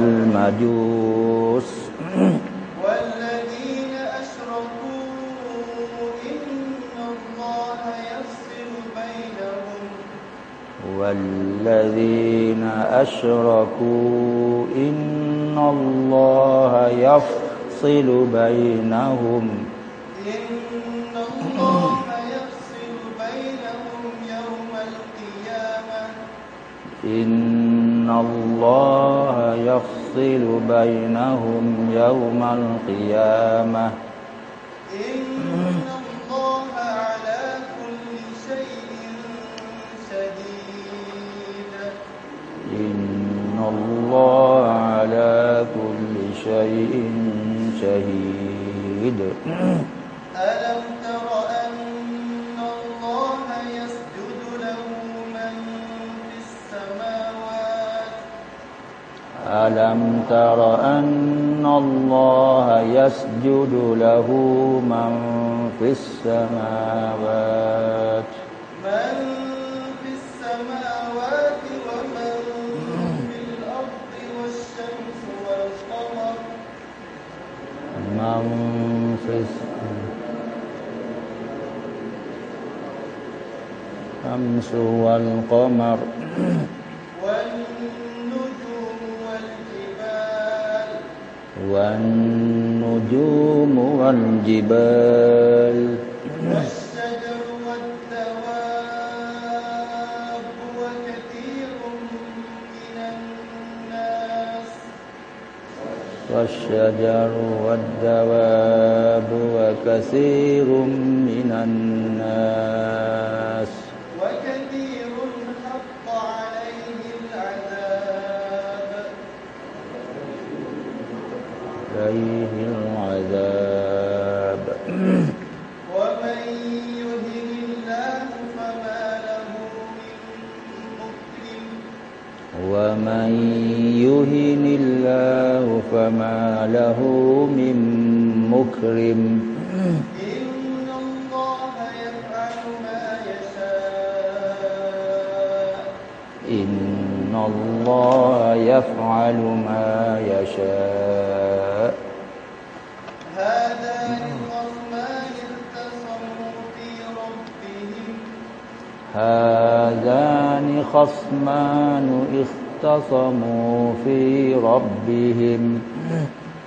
والمجوس. والذين أشركوا إن الله يفصل بينهم. والذين أشركوا إن الله يفصل بينهم. إن الله يفصل بينهم يوم القيامة. إن الله يفصل بينهم يوم القيامة. إن الله على كل شيء إن الله على كل شيء شهيد. ألم تر أن الله يسجد له من في السماوات؟ من في السماوات ومن في الأرض والشمس والقمر. من في الس- الشمس والقمر. والنجوم والجبال. والشجر والدواب وكثير من الناس. والشجر والدواب وكثير من الناس وكثير حق عليه العذاب عليه العذاب. ومن يهن الله فما له من مكرم. ومن يهن الله فما له من مكرم. إن الله يفعل ما يشاء. إن الله يفعل ما يشاء. هذان خصمان اختصموا في ربهم.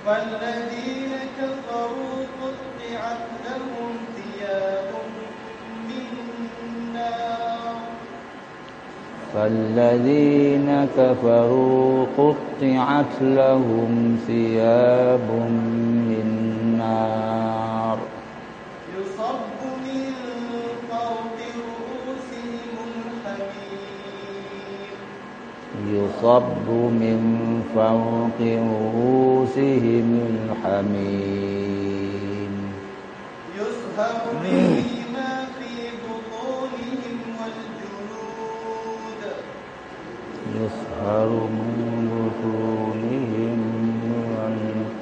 فالذين كفروا قطعت لهم ثياب من نار. فالذين كفروا قطعت لهم ثياب من نار. يصب من فوق رؤوسهم الحميم. يصهر به ما في بطونهم والجلود. يصهر من بطونهم وال-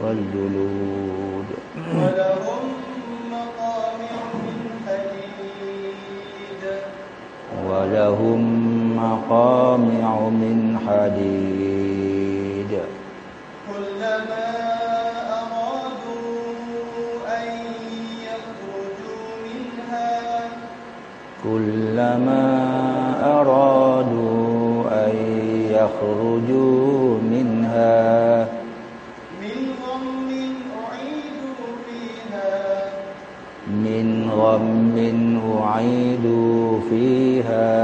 والجلود. ولهم مقامع من حديد. ولهم مقامع من حديد. كلما أرادوا أن يخرجوا منها كلما أرادوا أن يخرجوا منها من غم أعيدوا فيها. من غم أعيدوا فيها.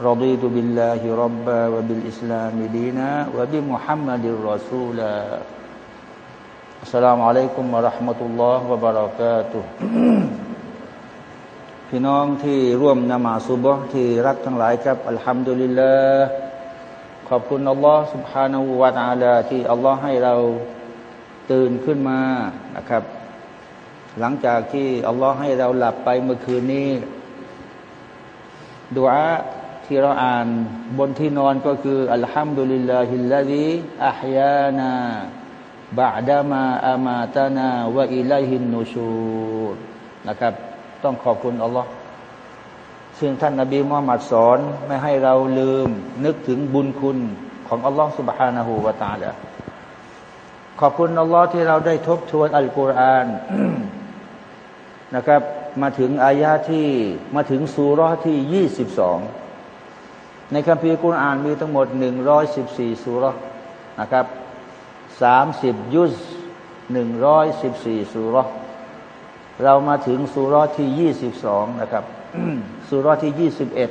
رضيت بالله ربا وبالإسلام دينا وبمحمد رسولا السلام عليكم ورحمة الله وبركاته พี่น้องที่ร่วมนมาสุบฮ์ที่รักทั้งหลายครับอัลฮัมดุลิลลาห์ขอบคุณอัลลอฮ์ سبحانه และ تعالى ที่อัลลอฮ์ให้เราตื่นขึ้นมานะครับ หลังจากที่อัลลอฮ์ให้เราหลับไปเมื่อคืนนี้ดูอา ที่เราอ่านบนที่นอนก็คืออัลฮัมดุลิลลาฮิลลาฮิอัฮยานาบะดามาอามาตานาวะอิลัยฮินนูชูรนะครับต้องขอบคุณอัลลอฮ์ซึ่งท่านนาบีมุฮัมมัดสอนไม่ให้เราลืมนึกถึงบุญคุณของอัลลอฮ์ سبحانه และ تعالى ขอบคุณอัลลอฮ์ที่เราได้ทบทวนอัลกุรอานนะครับ มาถึงอายาที่มาถึงสุรที่ยี่สิบสอง ในคัมภีร์กุรอานมีทั้งหมดหนึ่งร้อยสิบสี่สุรนะครับสามสิบยุสหนึ่งร้อยสิบสี่สุรเรามาถึงสุรที่ยี่สิบสองนะครับสุรที่ยี่สิบเอ็ด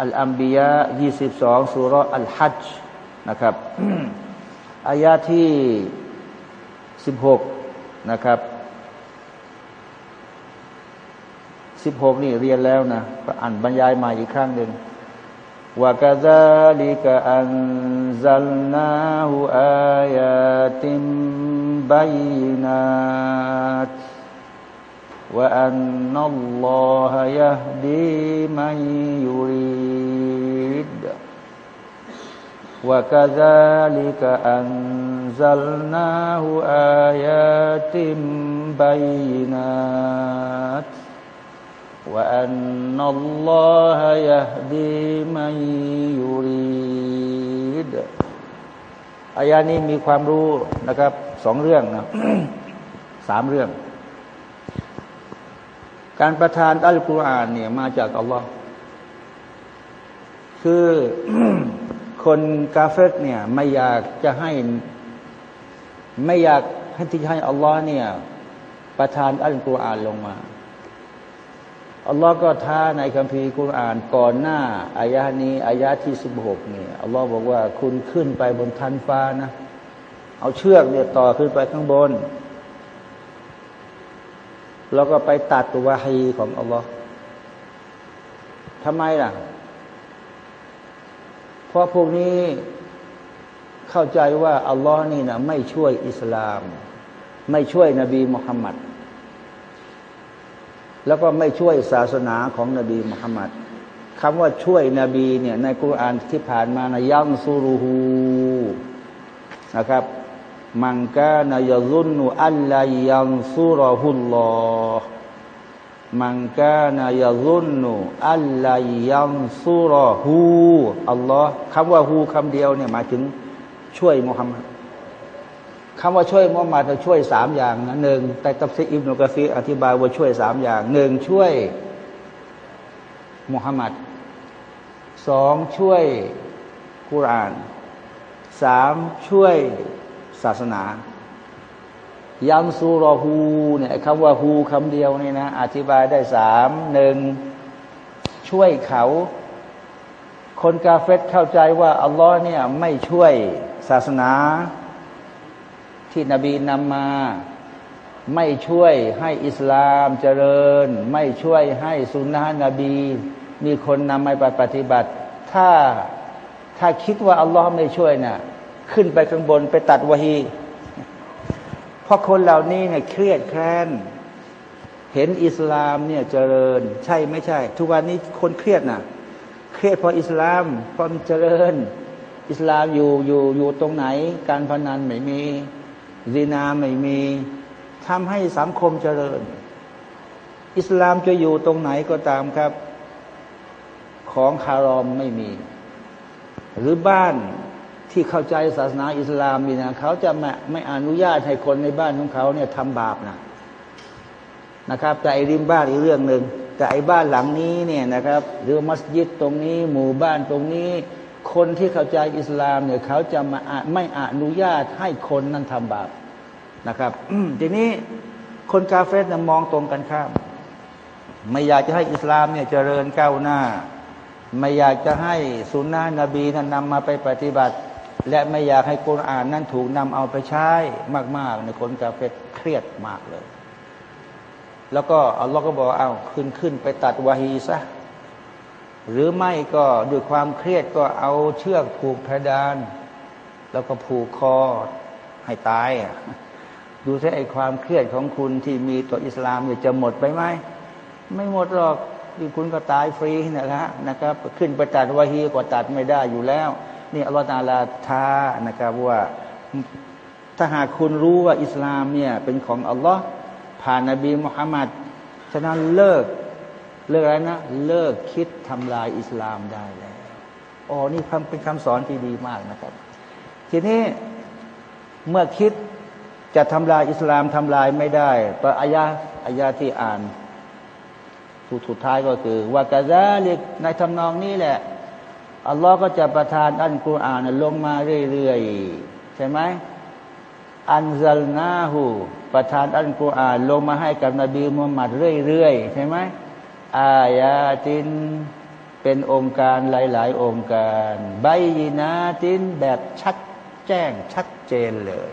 อัลอัมบียะยี่สิบสองสุรอัลฮัจนะครับอายาที่สิบหกนะครับสิบหกนี่เรียนแล้วนะอ่านบรรยายม่อีกครั้งหนึ่ง وكذلك أنزلناه آيات بينات وأن الله يهدي من يريد وكذلك أنزلناه آيات بينات وأن الله يهدي من يريد อายานี้มีความรู้นะครับสองเรื่องนะ สามเรื่อง การประทานอัลกุรอานเนี่ยมาจากอัลลอฮ์คือ คนกาเฟตเนี่ยไม่อยากจะให้ ไม่อยากให้ที่ให้อัลลอฮ์เนี่ยประทานอัลกุรอานลงมา อัลลอฮ์ก็ท้าในคัมภีร์กุรอานก่อนหน้าอายะนี้อายะที่สิบหกเนี่ยอัลลอฮ์บอกว่าคุณขึ้นไปบนทันฟ้านะ เอาเชือกเนี่ยต่อขึ้นไปข้างบน แล้วก็ไปตัดตัววาฮีของอัลลอฮ์ทำไมล่ะ เพราะพวกนี้เข้าใจว่าอัลลอฮ์นี่นะไม่ช่วยอิสลาม ไม่ช่วยนบีมุฮัมมัด แล้วก็ไม่ช่วยศาสนาของนบีมุฮัมมัดคำว่าช่วยนบีเนี่ยในกุรานที่ผ่านมานะยัมซูรูฮูนะครับ มังกานายซุนนุอัลลายัมซูรฮุลลอมังกานายซุนนุอัลลายัมซูรฮูอัลลอฮ์คำว่าฮูคำเดียวเนี่ยหมายถึงช่วยมุฮัมมัด คำว่าช่วยมุฮัมมัดจะช่วยสามอย่างนะหนึ่งแต่ตัฟซีอิบนุกะซีอธิบายว่าช่วยสามอย่างหนึ่งช่วยมุฮัมมัดสองช่วยกุรานสามช่วยศาสนายัมซูรอฮูเนี่ยคำว่าฮูคำเดียวนี่นะ อธิบายได้สามหนึ่งช่วยเขา คนกาเฟตเข้าใจว่า อัลลอฮ์เนี่ยไม่ช่วยศาสนา ที่นบีนำมา ไม่ช่วยให้อิสลามเจริญ ไม่ช่วยให้สุนนะนบี มีคนนำมาปฏิบัติ ถ้าถ้าคิดว่าอัลลอฮ์ไม่ช่วยนะ่ะขึ้นไปข้างบนไปตัดวะฮีเพราะคนเหล่านี้เนี่ยเครียดแค้นเห็นอิสลามเนี่ยเจริญ ใช่ไม่ใช่ ทุกวันนี้คนเครียดนะ่ะเครียดเพราะอิสลามเพราะเจริญ อิสลามอยู่อยู่อยู่ตรงไหน การพนันไม่มี ซีนาไม่มีทำให้สังคมเจริญ อิสลามจะอยู่ตรงไหนก็ตามครับ ของคารอมไม่มี หรือบ้านที่เข้าใจศาสนาอิสลามนี่นะเขาจะไม่ไม่อนุญาตให้คนในบ้านของเขาเนี่ยทำบาปนะนะครับ แต่ไอ้ริมบ้านอีกเรื่องหนึ่งแต่ไอ้บ้านหลังนี้เนี่ยนะครับ หรือมัสยิดตรงนี้ หมู่บ้านตรงนี้ คนที่เข้าใจอิสลามเนี่ยเขาจะมาไม่อนุญาตให้คนนั้นทำบาปนะครับทีนี้คนกาเฟสมองตรงกันข้าม ไม่อยากจะให้อิสลามเนี่ยเจริญก้าวหน้า ไม่อยากจะให้สุนนะนบีนั้นนำมาไปปฏิบัติ และไม่อยากให้กุรอานนั้นถูกนำเอาไปใช้มากๆในคนกาเฟสเครียดมากเลย แล้วก็อัลลอฮ์ก็บอกเอาขึ้นขึ้นไปตัดวาฮีซะ หรือไม่ก็ด้วยความเครียดก็เอาเชือกผูกเพดาน แล้วก็ผูกคอให้ตายดูซิไอ้ความเครียดของคุณที่มีต่ออิสลามเนี่ยจะหมดไปไหมไม่หมดหรอกที่คุณก็ตายฟรีนะครับนะครับ ขึ้นไปตัดวาฮีก็ตัดไม่ได้อยู่แล้ว นี่อัลลอฮฺตาลาท้านะครับว่าถ้าหากคุณรู้ว่าอิสลามเนี่ยเป็นของอัลลอฮ์ผ่านนบีมุฮัมมัดฉะนั้นเลิก เลิกอะไรนะเลิกคิดทำลายอิสลามได้แล้วอ๋อนี่คำเป็นคำสอนที่ดีมากนะครับ ทีนี้เมื่อคิดจะทำลายอิสลามทำลายไม่ได้ต่ออายาอายาที่อ่านสุดสุดท้ายก็คือว่ากะซาลิกในทำนองนี้แหละอัลลอฮ์ก็จะประทานอันกุรอานลงมาเรื่อยๆใช่ไหมอันซัลนาหูประทานอันกุรอานลงมาให้กับนบีมุฮัมมัดเรื่อยๆใช่ไหม อายาติน เป็นองค์การหลาย ๆ องค์การ ใบยีนาตินแบบชัดแจ้งชัดเจนเลย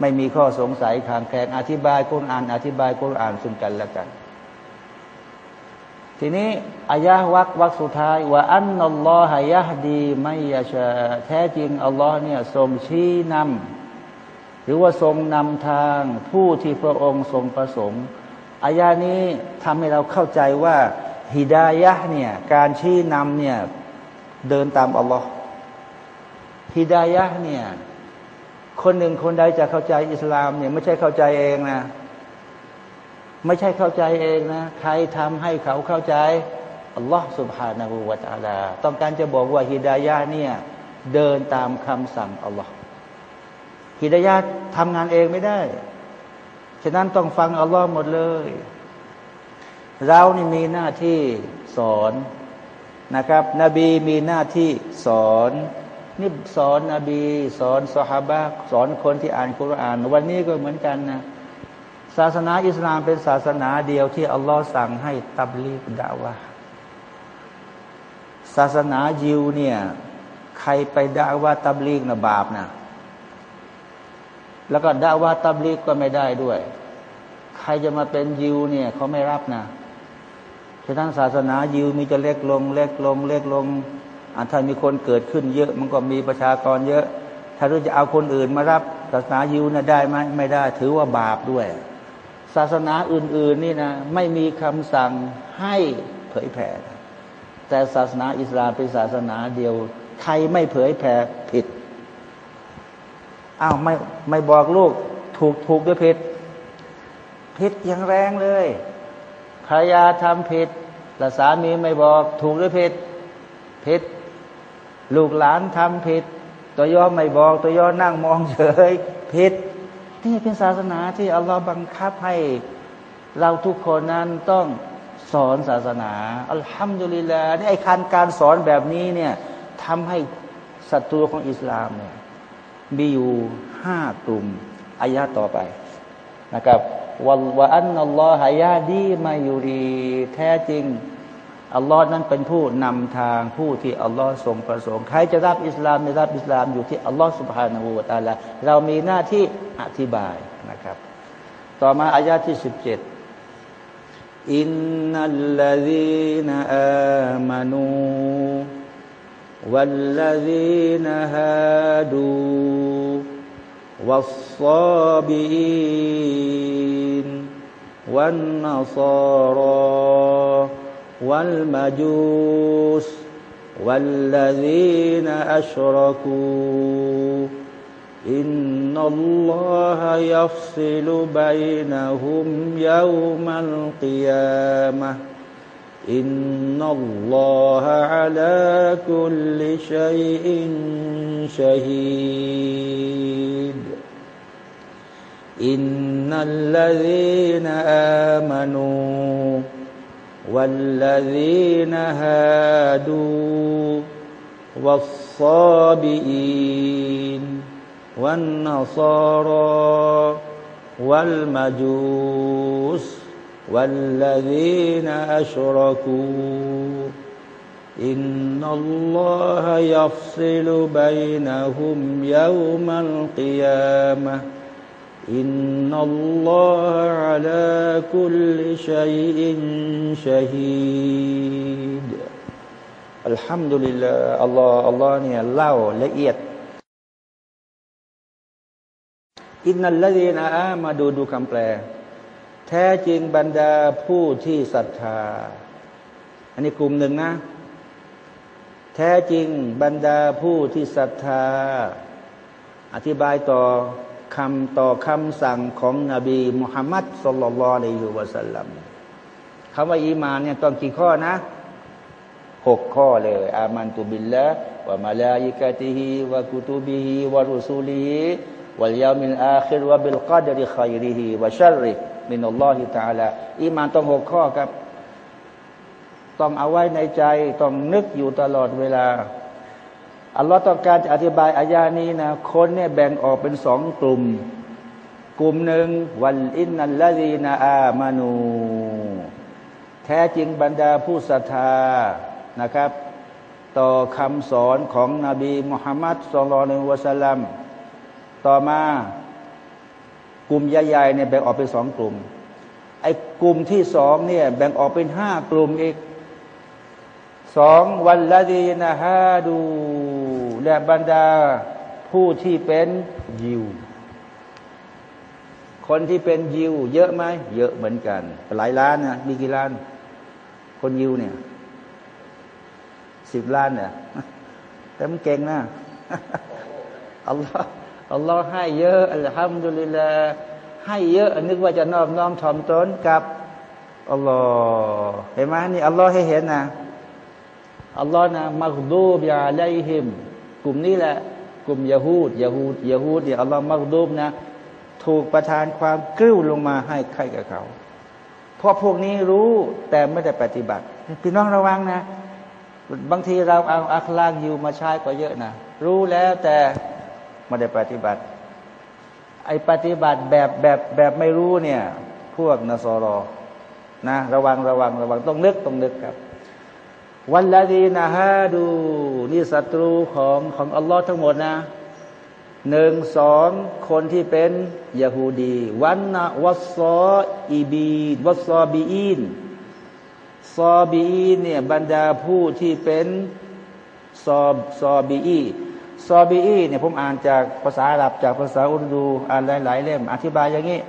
ไม่มีข้อสงสัยขางแคลงอธิบายกุรอาน อธิบายกุรอานซึ่งกันและกัน ทีนี้อายะวักวักสุดท้าย ว่าอันนัลลอฮยะดีไม่ยาชาแท้จริง อัลลอฮ์เนี่ยทรงชี้นำหรือว่าทรงนำทางผู้ที่พระองค์ทรงประสงค์ อายานี้ทำให้เราเข้าใจว่าฮิดายะเนี่ยการชี้นำเนี่ยเดินตามอัลลอฮ์ฮิดายะเนี่ยคนหนึ่งคนใดจะเข้าใจอิสลามเนี่ยไม่ใช่เข้าใจเองนะ ไม่ใช่เข้าใจเองนะใครทำให้เขาเข้าใจอัลลอฮ์สุบฮานาหูวาตาลาต้องการจะบอกว่าฮิดายะเนี่ยเดินตามคำสั่งอัลลอฮ์ฮิดายะทำงานเองไม่ได้ ฉะนั้นต้องฟังอัลลอฮ์หมดเลย เรานี่มีหน้าที่สอนนะครับ นบีมีหน้าที่สอนนี่สอนนบี สอนสฮาบะสอนคนที่อ่านคุราน วันนี้ก็เหมือนกันนะศาสนาอิสลามเป็นศาสนาเดียวที่อัลลอฮ์สั่งให้ตับลีกด่าวะศาสนายิวเนี่ย ใครไปด่าว่าตับลีกนะบาปนะ แล้วก็ด่าว่าตับลีกก็ไม่ได้ด้วย ใครจะมาเป็นยิวเนี่ยเขาไม่รับนะฉะนั้นศาสนายิวมีจะเล็กลง เล็กลง เล็กลงอันถ้ามีคนเกิดขึ้นเยอะ มันก็มีประชากรเยอะ ถ้าเราจะเอาคนอื่นมารับ ศาสนายิวนะได้ไหมไม่ได้ ถือว่าบาปด้วย ศาสนาอื่น ๆ นี่นะไม่มีคำสั่งให้เผยแผ่ แต่ศาสนาอิสลามเป็นศาสนาเดียว ใครไม่เผยแผ่ผิด อ้าวไม่ไม่บอกลูก ถูกถูกด้วยผิดผิดอย่างแรงเลยภรรยาทำผิดแต่สามีไม่บอกถูกด้วยผิดผิด ลูกหลานทำผิด ตัวย่อไม่บอกตัวย่อนั่งมองเฉยผิดนี่เป็นศาสนาที่อัลลอฮ์บังคับให้เราทุกคนนั้นต้องสอนศาสนา อัลฮัมดุลิลลาห์นี่ไอ้การการสอนแบบนี้เนี่ยทำให้ศัตรูของอิสลามเนี่ย มีอยู่ห้ากลุ่มอายะต่อไปนะครับวัลวะอันอัลลอฮฺยาดีมาอยู่ดีแท้จริงอัลลอฮ์นั้นเป็นผู้นำทางผู้ที่อัลลอฮ์ทรงประสงค์ใครจะรับอิสลามไม่รับอิสลามอยู่ที่อัลลอฮ์สุบฮานาอูตาละเรามีหน้าที่อธิบายนะครับ ต่อมาอายะที่สิบเจ็ดอินนัลลดีนอามานูวัลลดีนฮาดู والصابئين والنصارى والمجوس والذين أشركوا إن الله يفصل بينهم يوم القيامة إن الله على كل شيء شهيد. إن الذين آمنوا والذين هادوا والصابئين والنصارى والمجوس والذين أشركوا إن الله يفصل بينهم يوم القيامة إن الله على كل شيء شهيد الحمد لله الله الله เนี่ยเล่าละเอียดอินนัลลดีนอามาดูดูคำแปล แ ท้จริงบรรดาผู้ที่ศรัทธา อันนี้กลุ่มหนึ่งนะ แท้จริงบรรดาผู้ที่ศรัทธา อธิบายต่อคำต่อคำสั่งของนบีมุฮัมมัดสุลลัลลอฮุอะลัยฮิวะสัลลัมคำว่าอีมานเนี่ยต้องกี่ข้อนะหกข้อเลย آمنت بالله وملائكته وكتبه ورسله واليوم الآخر وبالقدر خيره وشره من الله تعالى อีมานต้องหกข้อครับ ต้องเอาไว้ในใจต้องนึกอยู่ตลอดเวลาอัลลอฮ์ต้องการจะอธิบายอายานี้นะคนเนี่ยแบ่งออกเป็นสองกลุ่ม กลุ่มหนึ่งวันอินนัลลดีนาอามานู แท้จริงบรรดาผู้ศรัทธานะครับ ต่อคำสอนของนบีมุฮัมมัดสุลลัลวะสัลลัมต่อมา ลุ่มใหญ่ๆเนี่ยแบ่งออกเป็นสองกลุ่ม ไอ้กลุ่มที่สองเนี่ยแบ่งออกเป็นห้ากลุ่มอีกสองวันละดีนะฮาดูและบรรดาผู้ที่เป็นยิว คนที่เป็นยิว เยอะไหมเยอะเหมือนกัน หลายล้านนะมีกี่ล้าน คนยิวเนี่ยสิบล้านเนี่ยแต่มันเก่งนะอัลลอฮ์ อัลลอฮ์ให้เยอะอัลฮัมดุลิลลาให้เยอะนึกว่าจะนอบน้อมถ่อมตนกับอัลลอฮ์เห็นไหมนี่อัลลอฮ์ให้เห็นนะอัลลอฮ์นะมักดูบยาไลฮิม กลุ่มนี้แหละ กลุ่มยาฮูดยาฮูดยาฮูดเนี่ยอัลลอฮ์มักดูบนะ ถูกประทานความกริ้วลงมาให้ใครกับเขาเพราะพวกนี้รู้แต่ไม่ได้ปฏิบัติพี่น้องระวังนะ บางทีเราเอาอัคลากอยู่มาใช้ก็เยอะนะ รู้แล้วแต่ ไม่ได้ปฏิบัติ ไอ้ปฏิบัติแบบแบบแบบไม่รู้เนี่ย พวกนสรอนะระวังระวังระวังต้องนึกต้องนึกครับ วันละดีนะฮะดูนี่ศัตรูของของอัลลอฮ์ทั้งหมดนะหนึ่งสองคนที่เป็นยาฮูดี วันนะวัสซออีบีวัซอบีอินซอบีอินเนี่ยบรรดาผู้ที่เป็นซอซอบีอี ซอบีอีเนี่ยผมอ่านจากภาษาอาหรับจากภาษาอุรดูอ่านหลาย ๆ เล่ม อธิบายอย่างนี้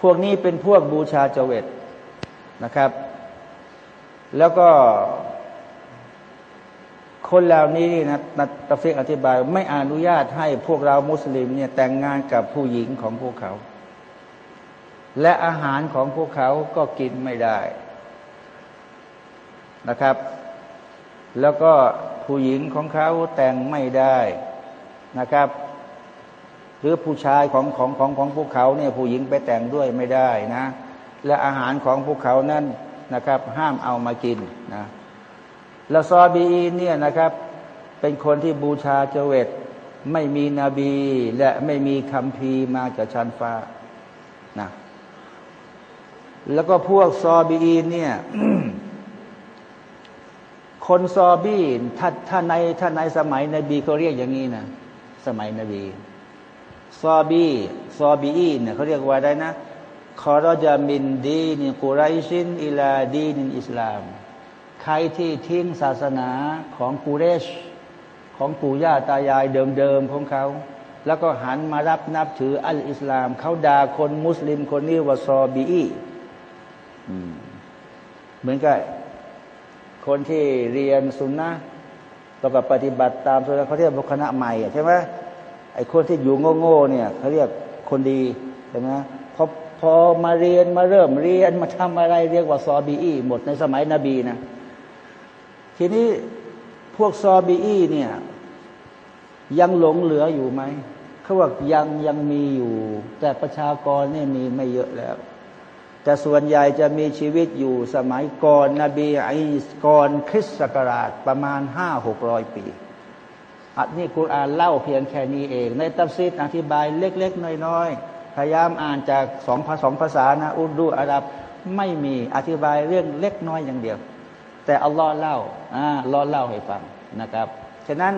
พวกนี้เป็นพวกบูชาเจเวตนะครับ แล้วก็ คนเหล่านี้นะนัตฟิกอธิบาย ไม่อนุญาตให้พวกเรามุสลิมเนี่ยแต่งงานกับผู้หญิงของพวกเขา และอาหารของพวกเขาก็กินไม่ได้นะครับ แล้วก็ ผู้หญิงของเขาแต่งไม่ได้นะครับ หรือผู้ชายของของของของพวกเขาเนี่ยผู้หญิงไปแต่งด้วยไม่ได้นะ และอาหารของพวกเขานั้นนะครับ ห้ามเอามากินนะแล้วซอบีเนี่ยนะครับเป็นคนที่บูชาเจเวตไม่มีนบีและไม่มีคำพีมาจากชั้นฟ้านะแล้วก็พวกซอบีเนี่ย คนซอบีถ้าถ้าในถ้าในสมัยนบีเขาเรียกอย่างนี้นะสมัยนบีซอบีซอบีเนี่ยเขาเรียกว่าได้นะคอรจามินดีนิกุไรชินอิลาดีนินอิสลาม ใครที่ทิ้งศาสนาของกูเรช ของปู่ย่าตายายเดิมๆของเขา แล้วก็หันมารับนับถืออัลอิสลาม เขาด่าคนมุสลิมคนนี้ว่าซอบีเหมือนกับ คนที่เรียนสุนนะแล้วก็ปฏิบัติตามสุนนะเขาเรียกบุคณะใหม่ใช่ไหมไอ้คนที่อยู่โง่ๆเนี่ยเขาเรียกคนดีใช่ไหมพอพอมาเรียนมาเริ่มเรียนมาทำอะไรเรียกว่าซอบีอีหมดในสมัยนบีนะ ทีนี้พวกซอบีอีเนี่ยยังหลงเหลืออยู่ไหมเขาว่ายังยังมีอยู่ แต่ประชากรเนี่ยมีไม่เยอะแล้ว แต่ส่วนใหญ่จะมีชีวิตอยู่สมัยก่อนนบีอีซาก่อนคริสต์ศักราชประมาณห้าหกร้อยปี อันนี้กุรอานเล่าเพียงแค่นี้เอง ในตัฟซีรอธิบายเล็ก ๆ น้อยๆ พยายามอ่านจากสองภาษาสองภาษานะอุรดูอาหรับไม่มีอธิบายเรื่องเล็กน้อยอย่างเดียว แต่อัลลอฮ์เล่าอัลลอฮ์เล่าให้ฟังนะครับ ฉะนั้น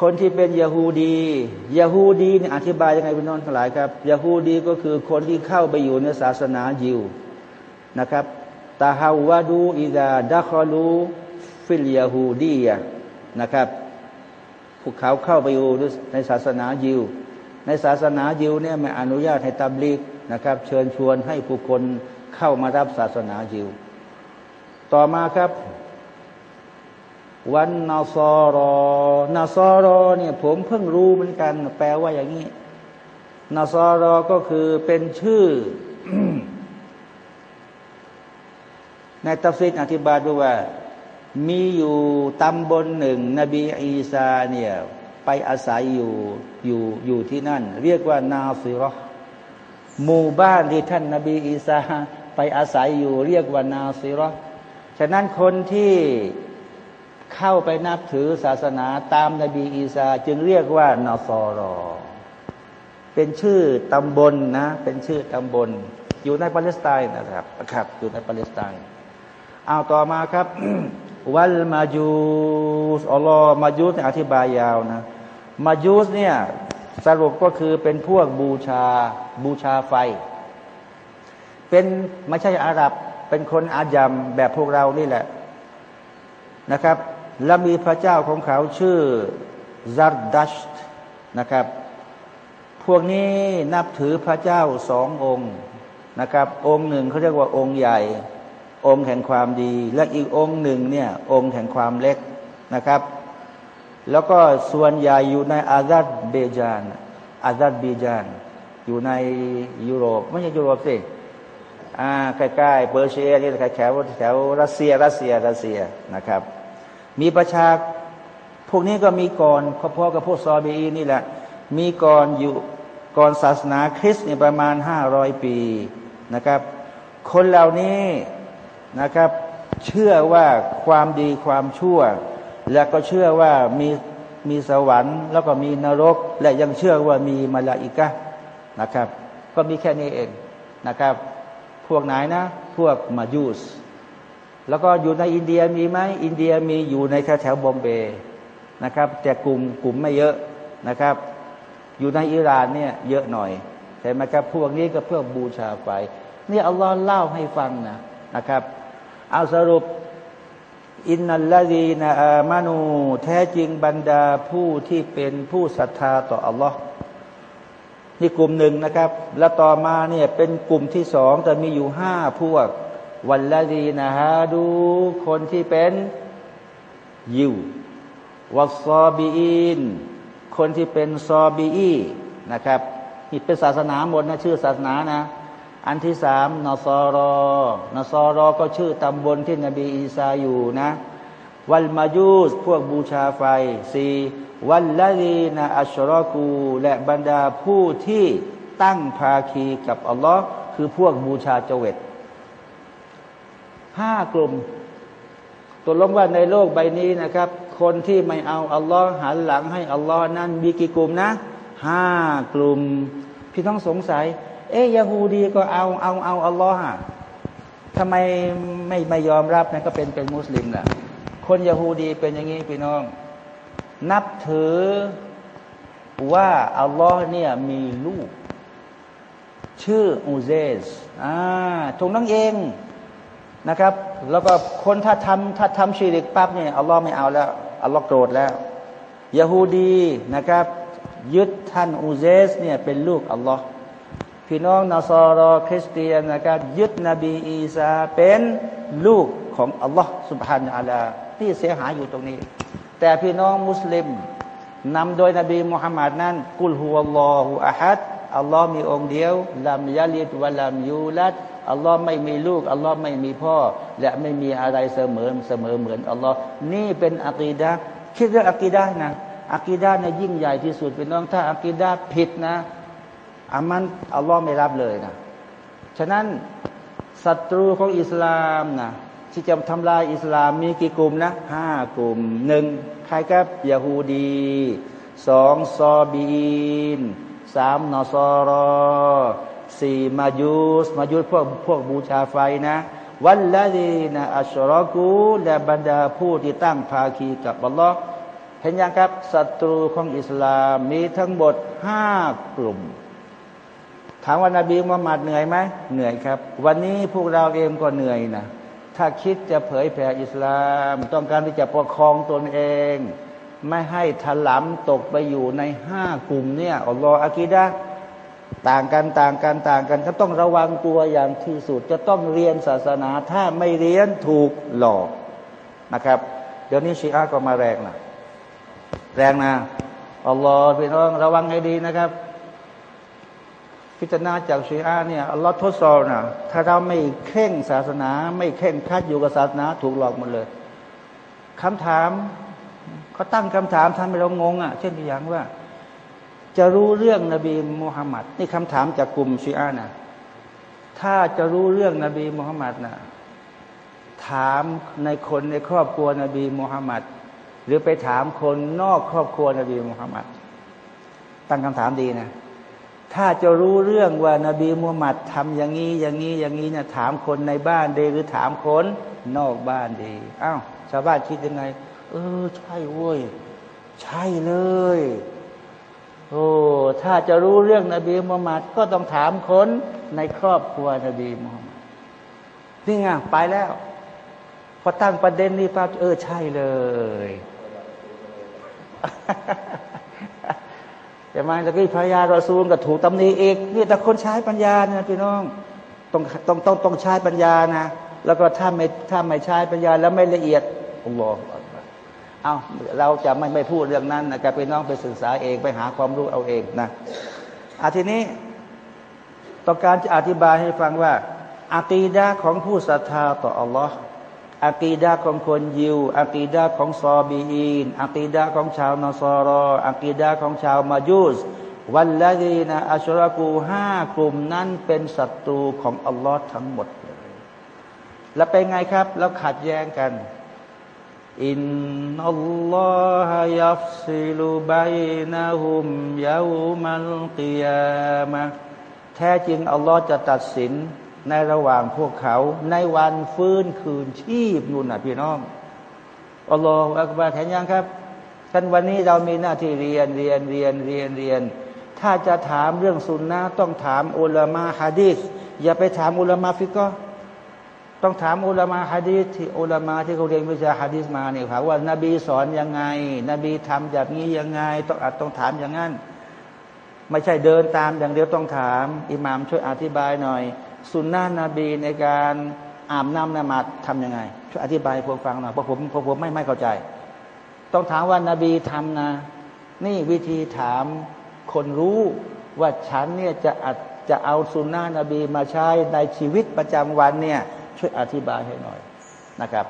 คนที่เป็นยาฮูดียาฮูดีเนี่ยอธิบายยังไงพี่น้องทั้งหลายครับยาฮูดีก็คือคนที่เข้าไปอยู่ในศาสนายิวนะครับตาฮาวาดูอิดาดะคอลูฟิลยาฮูดีนะครับพวกเขาเข้าไปอยู่ในศาสนายิว ในศาสนายิวเนี่ยไม่อนุญาตให้ตับลีกนะครับ เชิญชวนให้ผู้คนเข้ามารับศาสนายิว ต่อมาครับ วันนาซอรอนาซอรอเนี่ยผมเพิ่งรู้เหมือนกัน แปลว่าอย่างนี้นาซอรอก็คือเป็นชื่อ ในตัฟซิดอธิบายด้วยว่า มีอยู่ตำบลหนึ่ง นบีอีสาเนี่ยไปอาศัยอยู่อยู่อยู่ที่นั่น เรียกว่านาซิรอหมู่บ้านที่ท่านนบีอีสาไปอาศัยอยู่ เรียกว่านาซิรอฉะนั้นคนที่ เข้าไปนับถือศาสนาตามนบีอีสาจึงเรียกว่านอซอรอ เป็นชื่อตำบลนนะเป็นชื่อตำบล อยู่ในปาเลสไตน์นะครับครับ อยู่ในปาเลสไตน์เอาต่อมาครับ วัลมาจูสอัลลอฮ์มาจูสอธิบายยาวนะ มาจูสเนี่ยสรุปก็คือเป็นพวกบูชาบูชาไฟ เป็นไม่ใช่อาหรับ เป็นคนอายัมแบบพวกเรานี่แหละนะครับ และมีพระเจ้าของเขาชื่อซัดดัชนะครับ พวกนี้นับถือพระเจ้าสององค์นะครับ องค์หนึ่งเขาเรียกว่าองค์ใหญ่ องค์แห่งความดี และอีกองค์หนึ่งเนี่ยองค์แห่งความเล็กนะครับ แล้วก็ส่วนใหญ่อยู่ในอาซัดเบจานอาซัดเบจานอยู่ในยุโรปไม่ใช่ยุโรปสิอ่าใกล้ๆเปอร์เซียที่แถวแถวรัสเซียรัสเซียรัสเซียนะครับ มีประชาพวกนี้ก็มีก่อนพอๆกับพวกซอบีนี่แหละ มีก่อนอยู่ก่อนศาสนาคริสต์เนี่ยประมาณห้าร้อยปีนะครับ คนเหล่านี้นะครับ เชื่อว่าความดีความชั่ว และก็เชื่อว่ามีมีสวรรค์ แล้วก็มีนรก และยังเชื่อว่ามีมาลาอิกะนะครับ ก็มีแค่นี้เองนะครับ พวกไหนนะ พวกมายูส แล้วก็อยู่ในอินเดียมีไหมอินเดียมีอยู่ในแถวแถวบอมเบย์นะครับ แต่กลุ่มกลุ่มไม่เยอะนะครับ อยู่ในอิหร่านเนี่ยเยอะหน่อยใช่ไหมครับพวกนี้ก็เพื่อบูชาไฟนี่อัลลอฮ์เล่าให้ฟังนะนะครับ เอาสรุปอินนัลลาดีนาอามานูแท้จริงบรรดาผู้ที่เป็นผู้ศรัทธาต่ออัลลอฮ์นี่กลุ่มหนึ่งนะครับ แล้วต่อมาเนี่ยเป็นกลุ่มที่สองแต่มีอยู่ห้าพวก วันละดีนะฮะดูคนที่เป็นยิววัซอบีอินคนที่เป็นซอบีอีนะครับนี่เป็นศาสนาหมดนะชื่อศาสนานะ อันที่สามนอซอรอนอซอรอก็ชื่อตำบลที่นบีอีสาอยู่นะ วัลมายูสพวกบูชาไฟสี่วันละดีนะอัชรอกู และบรรดาผู้ที่ตั้งภาคีกับอัลลอฮ์คือพวกบูชาเจวิต ห้ากลุ่มตัวลงว่าในโลกใบนี้นะครับ คนที่ไม่เอาอัลลอฮ์หันหลังให้อัลลอฮ์นั้นมีกี่กลุ่มนะห้ากลุ่ม พี่ต้องสงสัย เอ๊ยยาฮูดีก็เอาเอาเอาอัลลอฮ์ทำไมไม่ไม่ยอมรับนะก็เป็นเป็นมุสลิมล่ะคนยาฮูดีเป็นอย่างนี้พี่น้อง นับถือว่าอัลลอฮ์เนี่ยมีลูก ชื่ออูเซสอ่าถูกนั่งเอง นะครับ แล้วก็คนถ้าทำถ้าทำชีริกปั๊บเนี่ยอัลลอฮ์ไม่เอาแล้วอัลลอฮ์โกรธแล้วยาฮูดีนะครับยึดท่านอูเซสเนี่ยเป็นลูกอัลลอฮ์พี่น้องนาซอรอคริสเตียนนะครับยึดนบีอีสาเป็นลูกของอัลลอฮ์สุบฮานาอัลลาที่เสียหายอยู่ตรงนี้ แต่พี่น้องมุสลิมนำโดยนบีมุฮัมมัดนั้น กุลฮุวัลลอฮุอะฮัดอัลลอฮ์มีองค์เดียวลามยาลิดวะลามยูลัด อัลลอฮ์ไม่มีลูกอัลลอฮ์ไม่มีพ่อ และไม่มีอะไรเสมอเสมอเหมือนอัลลอฮ์นี่เป็นอะกีดะคิดเรื่องอะกีดะนะอะกีดะเนี่ยยิ่งใหญ่ที่สุดเป็นน้องถ้าอะกีดะผิดนะอามันอัลลอฮ์ไม่รับเลยนะฉะนั้นศัตรูของอิสลามนะที่จะทำลายอิสลามมีกี่กลุ่มนะห้ากลุ่มหนึ่งใครครับยาฮูดีสองซอบีนสามนอซอรอ สี่มายุสมายุสพวกพวกบูชาไฟนะวันละดีนะอัชรอกูและบรรดาผู้ที่ตั้งภาคีกับอัลลอฮ์เห็นยังครับศัตรูของอิสลามมีทั้งหมดห้ากลุ่ม ถามว่านาบีมุฮัมมัดเหนื่อยไหมเหนื่อยครับ วันนี้พวกเราเองก็เหนื่อยนะถ้าคิดจะเผยแผ่อิสลาม ต้องการที่จะปกครองตนเอง ไม่ให้ถลำตกไปอยู่ในห้ากลุ่มเนี่ยอัลลอฮฺอากีดะ ต่างกันต่างกันต่างกัน ก็ต้องระวังตัวอย่างที่สุด จะต้องเรียนศาสนาถ้าไม่เรียนถูกหลอกนะครับ เดี๋ยวนี้ชีอะก็มาแรงนะแรงนะอัลลอฮฺพี่น้องระวังให้ดีนะครับ พิจารณาจากชีอะเนี่ยอัลลอฮ์ทดสอบนะถ้าเราไม่เข่งศาสนา ไม่เข่งคัดอยู่กับศาสนาถูกหลอกหมดเลยคำถามเขาตั้งคำถามทำให้เรางงอะ เช่นอย่างว่า จะรู้เรื่องนบีมุฮัมมัดนี่คำถามจากกลุ่มชีอะนะถ้าจะรู้เรื่องนบีมุฮัมมัดนะถามในคนในครอบครัวนบีมุฮัมมัดหรือไปถามคนนอกครอบครัวนบีมุฮัมมัดตั้งคำถามดีนะ ถ้าจะรู้เรื่องว่านาบีมุฮัมมัดทำอย่างนี้อย่างนี้อย่างนี้เนี่ยถามคนในบ้านดีหรือถามคนนอกบ้านดีอ้าวชาวบ้านคิดยังไง เออ ใช่เว้ย ใช่เลย โอ้ถ้าจะรู้เรื่องนบีมุฮัมมัดก็ต้องถามคนในครอบครัวนบีมุฮัมมัดนี่ไงไปแล้ว พอตั้งประเด็นนี้ปั๊บเออใช่เลยแต่มาตะกี้พยารอซูลก็ถูกตำหนิอีกนี่แต่คนใช้ปัญญานะพี่น้องต้องต้องต้องต้องใช้ปัญญานะ แล้วก็ถ้าไม่ถ้าไม่ใช้ปัญญาแล้วไม่ละเอียดอัลลอฮฺ เอาเราจะไม่ไม่พูดเรื่องนั้นนะครับพี่น้องไปศึกษาเองไปหาความรู้เอาเองนะอาทีนี้ต้องการจะอธิบายให้ฟังว่าอาตีดาของผู้ศรัทธาต่ออัลลอฮ์อากีดาของคนยิวอากีดาของซอบีอีนอากีดาของชาวนอสรออากีดาของชาวมาจูสوالذين أشركوا ห้ากลุ่มนั้นเป็นศัตรูของอัลลอฮ์ทั้งหมดเลยแล้วเป็นไงครับ แล้วขัดแย้งกัน إن الله يفصل بينهم يوم القيامة แท้จริง อัลลอฮ์จะตัดสินในระหว่างพวกเขา ในวันฟื้นคืนชีพนู่นนะพี่น้อง อัลลอฮฺอักบารแทนยังครับท่านวันนี้เรามีหน้าที่เรียนเรียนเรียนเรียนเรียน ถ้าจะถามเรื่องสุนนะต้องถามอุลามาฮะดีษอย่าไปถามอุลามาฟิกก็ ต้องถามอุลามาฮะดีษที่อุลามาที่เขาเรียนวิชาฮะดีษมาเนี่ยครับว่านบีสอนยังไง นบีทำแบบนี้ยังไง ต้องอาจต้องถามอย่างนั้น ไม่ใช่เดินตามอย่างเดียวต้องถาม อิหมามช่วยอธิบายหน่อย สุนนะนบีในการอาบน้ำนมาดทำยังไงช่วยอธิบายผมฟังหน่อยเพราะผมเพราะผมไม่ไม่เข้าใจ ต้องถามว่านบีทำนะ นี่วิธีถามคนรู้ว่าฉันเนี่ยจะอจะเอาสุนนะนบีมาใช้ในชีวิตประจำวันเนี่ย ช่วยอธิบายให้หน่อยนะครับ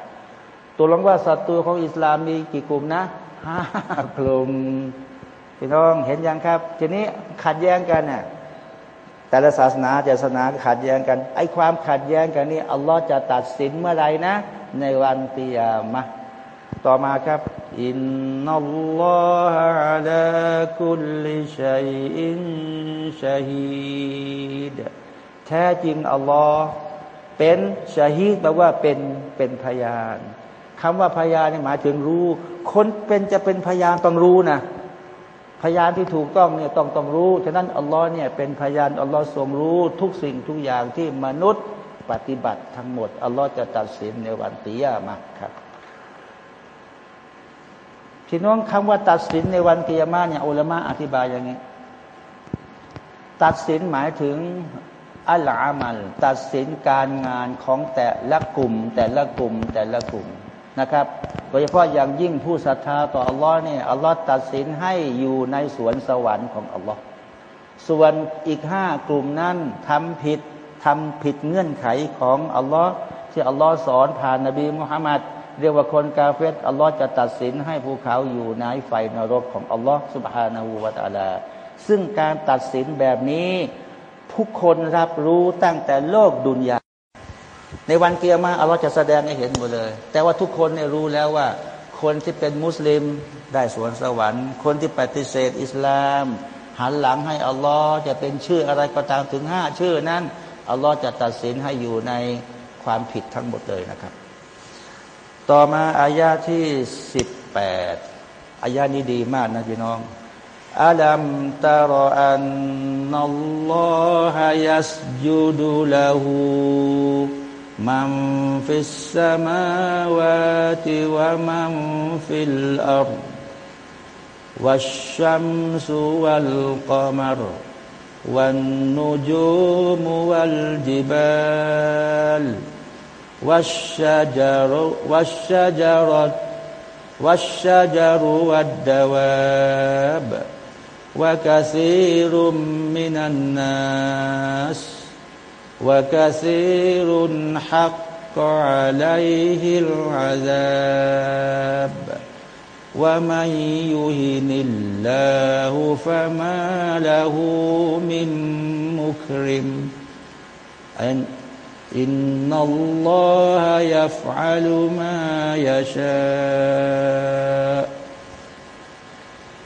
ตัวลงว่าศัตรูของอิสลามมีกี่กลุ่มนะห้ากลุ่มพี่น้องเห็นยังครับ ทีนี้ขัดแย้งกันเนี่ยแต่ละศาสนาศาสนาขัดแย้งกันไอ้ความขัดแย้งกันนี่อัลลอฮ์จะตัดสินเมื่อไรนะ ในวันตียามะต่อมาครับ อินนัลลอฮะอัลาคุลิชัยอินชาฮีดแท้จริงอัลลอฮ์ เป็นชาฮีดแปลว่าเป็นเป็นพยานคำว่าพยานนี่หมายถึงรู้ คนเป็นจะเป็นพยานต้องรู้นะพยานที่ถูกต้องเนี่ยต้องต้องรู้ฉะนั้นอัลลอฮ์เนี่ยเป็นพยานอัลลอฮ์ทรงรู้ทุกสิ่งทุกอย่างที่มนุษย์ปฏิบัติทั้งหมดอัลลอฮ์จะตัดสินในวันตียามาครับพี่น้องคำว่าตัดสินในวันตียามาเนี่ยอุลามะอธิบายอย่างนี้ ตัดสินหมายถึง อัลอามัลตัดสินการงานของแต่ละกลุ่ม แต่ละกลุ่มแต่ละกลุ่มนะครับ โดยเฉพาะอย่างยิ่งผู้ศรัทธาต่ออัลลอฮ์เนี่ยอัลลอฮ์ตัดสินให้อยู่ในสวนสวรรค์ของอัลลอฮ์ส่วนอีกห้ากลุ่มนั้นทำผิดทำผิดเงื่อนไขของอัลลอฮ์ที่อัลลอฮ์สอนผ่านนบีมุฮัมมัดเรียกว่าคนกาเฟตอัลลอฮ์จะตัดสินให้ภูเขาอยู่ในไฟนรกของอัลลอฮ์สุบฮานาหูวาตาลาซึ่งการตัดสินแบบนี้ ทุกคนรับรู้ตั้งแต่โลกดุนยา ในวันเกียร์มาอัลลอฮ์จะแสดงให้เห็นหมดเลย แต่ว่าทุกคนเนี่ยรู้แล้วว่า คนที่เป็นมุสลิมได้สวนสวรรค์ คนที่ปฏิเสธอิสลาม หันหลังให้อัลลอฮ์จะเป็นชื่ออะไรก็ตามถึงห้าชื่อนั้นอัลลอฮ์จะตัดสินให้อยู่ในความผิดทั้งหมดเลยนะครับ ต่อมาอายาที่สิบแปดอายานี้ดีมากนะพี่น้อง ألم تر أن الله يسجد له من في السماوات ومن في الأرض والشمس والقمر والنجوم والجبال والشجر والشجرة والشجر والدواب وكثير من الناس وكثير حق عليه العذاب. ومن يهن الله فما له من مكرم. إن الله يفعل ما يشاء.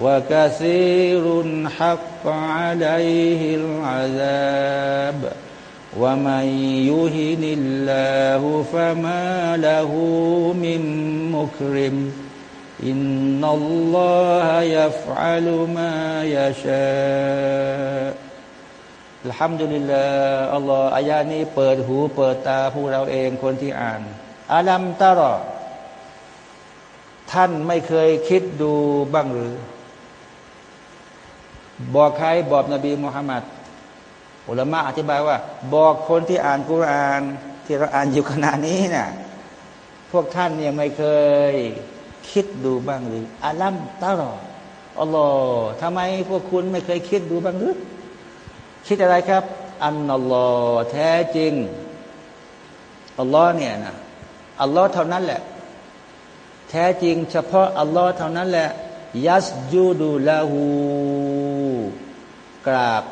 وكثير حق عليه العذاب ومن يهن الله فما له من مكرم إن الله يفعل ما يشاء อัลฮัมดุลิลลาห์อัลลอฮ์อายานี้เปิดหูเปิดตาผู้เราเองคนที่อ่านอาลัมตารอท่านไม่เคยคิดดูบ้างหรือ บอกใครบอกนบีมุฮัมมัดอุลามะอธิบายว่า บอกคนที่อ่านกุรานที่เราอ่านอยู่ขณะนี้นะ่ยพวกท่านเนี่ยไม่เคยคิดดูบ้างหรืออาลัมตารออัลลอฮ์ทำไมพวกคุณไม่เคยคิดดูบ้างหรือคิดอะไรครับ อันนัลลอฮ์แท้จริงอัลลอฮ์เนี่ยนะอัลลอฮ์เท่านั้นแหละ แท้จริง เฉพาะอัลลอฮ์เท่านั้นแหละยัสยูดูลาหู กราบ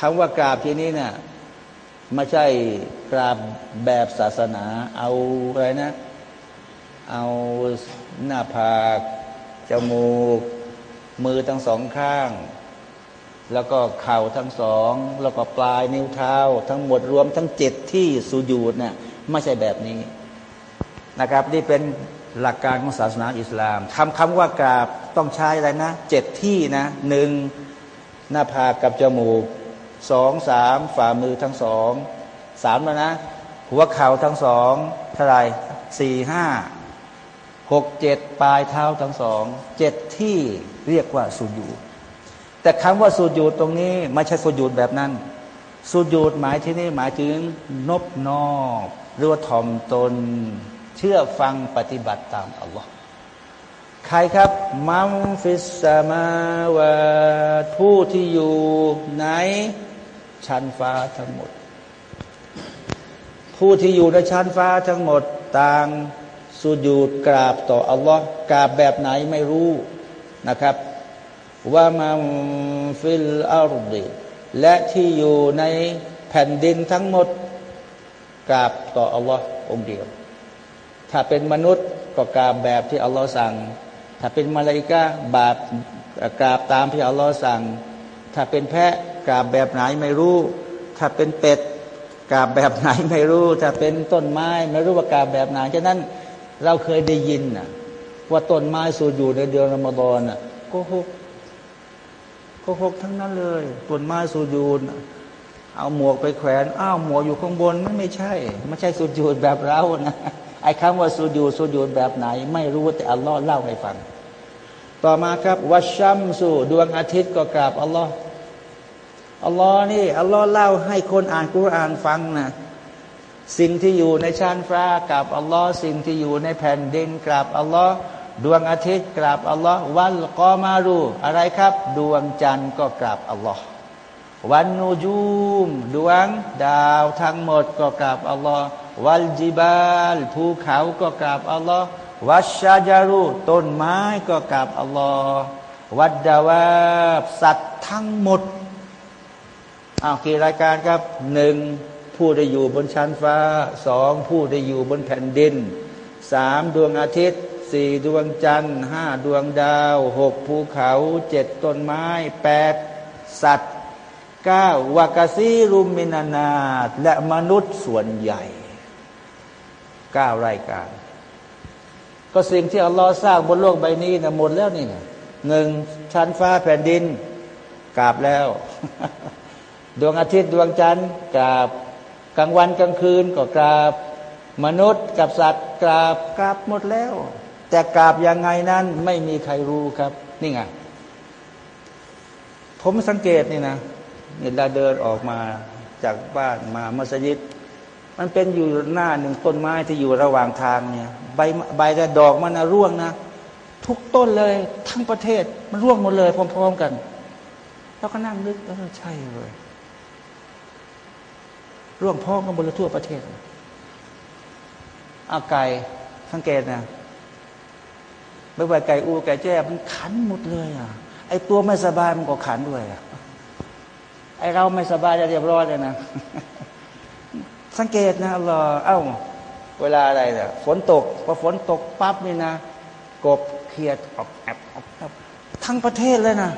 คำว่ากราบที่นี้นะ่ะไม่ใช่กราบแบบศาสนา เอาอะไรนะ เอาหน้าผากจมูก มือทั้งสองข้าง แล้วก็เข่าทั้งสอง แล้วก็ปลายนิ้วเท้า ทั้งหมดรวมทั้งเจ็ดที่สุญูดเนี่ยไม่ใช่แบบนี้นะครับ นี่เป็นหลักการของศาสนาอิสลามคำคำว่ากราบต้องใช้อะไรนะเจ็ดที่นะหนึ่ง หน้าผากกับจมูกสองสามฝ่ามือทั้งสองสามแล้วนะ หัวเข่าทั้งสองเท่าไรสี่ห้าหกเจ็ดปลายเท้าทั้งสองเจ็ดที่เรียกว่าสุญูดแต่คำว่าสูญูดตรงนี้ไม่ใช่สูญูดแบบนั้นสูญูดหมายที่นี่หมายถึงนบนอบหรือว่าถ่อมตน เชื่อฟังปฏิบัติตามอัลลอฮ์ ครครับ มัมฟิสซามาวะผู้ที่อยู่ในชั้นฟ้าทั้งหมด ผู้ที่อยู่ในชั้นฟ้าทั้งหมด ต่างสุญูดกราบต่ออัลลอฮ์กราบแบบไหนไม่รู้นะครับ ว่ามันฟิลอารดีและที่อยู่ในแผ่นดินทั้งหมด กราบต่ออัลลอฮ์องเดียว ถ้าเป็นมนุษย์ก็กราบแบบที่อัลลอฮ์สั่ง ถ้าเป็นมาลาอิกาบาปกราบตามที่อัลลอฮ์สั่ง ถ้าเป็นแพะกราบแบบไหนไม่รู้ ถ้าเป็นเป็ดกราบแบบไหนไม่รู้ ถ้าเป็นต้นไม้ไม่รู้ว่ากราบแบบไหนฉะนั้นเราเคยได้ยินนะว่าต้นไม้สูดอยู่ในเดือนรอมฎอนนะโกหกโกหกทั้งนั้นเลยต้นไม้สูญูนเอาหมวกไปแขวนอ้าวหมวกอยู่ข้างบนไม่ไม่ใช่ไม่ใช่สูญูนแบบเรานะไอ้คำว่าสูญูสูญูนแบบไหน ไม่รู้แต่อัลลอฮ์เล่าให้ฟัง ต่อมาครับวัชชัมสู่ดวงอาทิตย์ก็กราบอัลลอฮ์อัลลอฮ์นี่อัลลอฮ์เล่าให้คนอ่านกุรอานฟังนะสิ่งที่อยู่ในชั้นฟ้ากับอัลลอฮ์สิ่งที่อยู่ในแผ่นดินกราบอัลลอฮ์ดวงอาทิตย์กราบอัลลอฮ์วันกอมารูอะไรครับ ดวงจันทร์ก็กราบอัลลอฮ์วันนูจูม ดวงดาวทั้งหมดก็กราบอัลลอฮ์วัลจิบาลภูเขาก็กราบอัลลอฮ์ วัชชาจารุต้นไม้ก็กราบอัลลอฮ์วัดดาวาสัตว์ทั้งหมดอ้าวกี่รายการครับหนึ่งผู้ได้อยู่บนชั้นฟ้าสองผู้ได้อยู่บนแผ่นดินสามดวงอาทิตย์สี่ดวงจันทร์ห้าดวงดาวหกภูเขาเจ็ดต้นไม้แปดสัตว์เก้าวากาซีรุมมินานาและมนุษย์ส่วนใหญ่เก้ารายการ ก็สิ่งที่อัลลอฮ์สร้างบนโลกใบนี้นะหมดแล้วนี่หนึ่งชั้นฟ้าแผ่นดินกราบแล้ว ดวงอาทิตย์ดวงจันทร์กราบกลางวันกลางคืนก็กราบ มนุษย์กับสัตว์กราบกราบหมดแล้ว แต่กราบยังไงนั้นไม่มีใครรู้ครับ นี่ไงผมสังเกตนี่นะเนี่ยเราเดินออกมาจากบ้านมามัสยิด มันเป็นอยู่หน้าหนึ่งต้นไม้ที่อยู่ระหว่างทางเนี่ย ใบใบแต่ดอกมันนะร่วงนะ ทุกต้นเลยทั้งประเทศมันร่วงหมดเลย พร้อม ๆกัน แล้วก็นั่งนึกเออใช่เลยร่วงพ้องกันบนทั่วประเทศอาไก่สังเกตนะไม่ว่าไก่อูไก่แจ้มันขันหมดเลยอะไอตัวไม่สบายมันก็ขันด้วยอะไอเราไม่สบายจะเรียบร้อยเลยนะ สังเกตนะรอเอ้า เวลาอะไรเนี่ยฝนตกพอฝนตกปั๊บนี่นะ กบเขียดออกแอบออกทั้งประเทศเลยนะ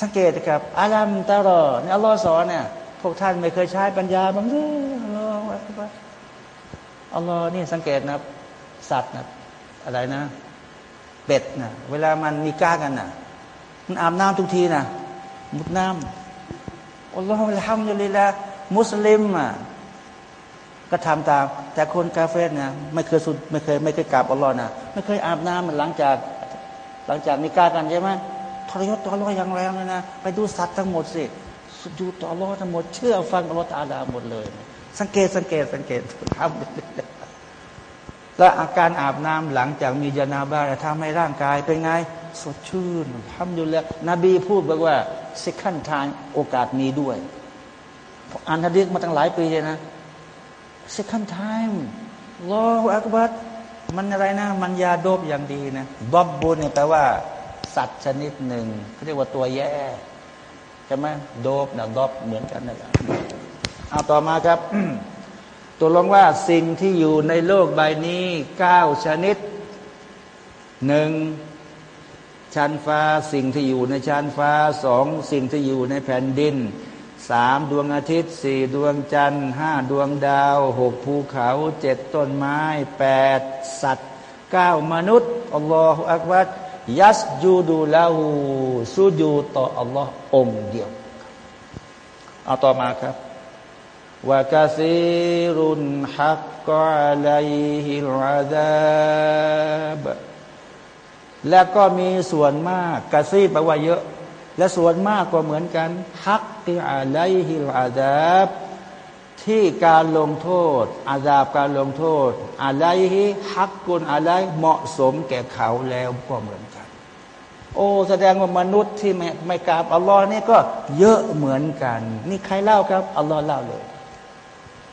สังเกตครับอาลัมตารอเนี่ยอัลลอฮ์สอนเนี่ยพวกท่านไม่เคยใช้ปัญญาบ้างหรืออัลลอฮฺอัลลอฮ์นี่สังเกตนะสัตว์นะอะไรนะเป็ดนะเวลามันมีก้ากันนะมันอาบน้ำทุกทีนะมุดน้ำอัลลอฮฺทำอยู่เลยละ มุสลิมอะก็ทำตาม แต่คนกาเฟ่นะไม่เคยสุดไม่เคยไม่เคยกราบอัลลอฮ์นะไม่เคยอาบน้ำมันหลังจาก หลังจากมีก้ากันใช่ไหมทรยศต่ออัลลอฮ์อย่างแรงเลยนะไปดูสัตว์ทั้งหมดสิสุญูต่ออัลลอทั้งหมดเชื่อฟังอัลลอฮ์ตาลาหมดเลย สังเกตสังเกตสังเกตทำและอาการอาบน้ำหลังจากมียานาบาทำให้ร่างกายเป็นไงสดชื่นทำอยู่แล้วนบีพูดบอกว่าสิขั้นทางโอกาสมีด้วย อ่านฮะดีษมาตั้งหลายปีเลยนะ second time รออักบัตมันอะไรนะ มันยาโดบอย่างดีนะบอบบุญเนี่ยแปลว่า สัตว์ชนิดหนึ่งเขาเรียกว่าตัวแย่ใช่ไหมโดบนะดอบเหมือนกันนะครับเอาต่อมาครับตัวลงว่าสิ่งที่อยู่ในโลกใบนี้เก้าชนิดหนึ่งชั้นฟ้าสิ่งที่อยู่ในชั้นฟ้าสองสิ่งที่อยู่ในแผ่นดิน สามดวงอาทิตย์สี่ดวงจันทร์ห้าดวงดาวหกภูเขาเจ็ดต้นไม้แปดสัตว์เก้ามนุษย์อัลลอฮฺอักบัรยัสจูดูลาหูสุจูต่ออัลลอฮ์องเดียว เอาต่อมาครับวากาซีรุนฮักกะลัยฮิลอาดาบและก็มีส่วนมากกาซีแปลว่าเยอะ และส่วนมากก็เหมือนกันฮักกิอาลัยฮิลอาดาบที่การลงโทษ อาดาบการลงโทษ อะไรฮิฮักกุลอะไรเหมาะสมแก่เขาแล้วก็เหมือนกัน โอ้แสดงว่ามนุษย์ที่ไม่ไม่กราบอัลลอฮ์นี่ก็เยอะเหมือนกัน นี่ใครเล่าครับอัลลอฮ์เล่าเลย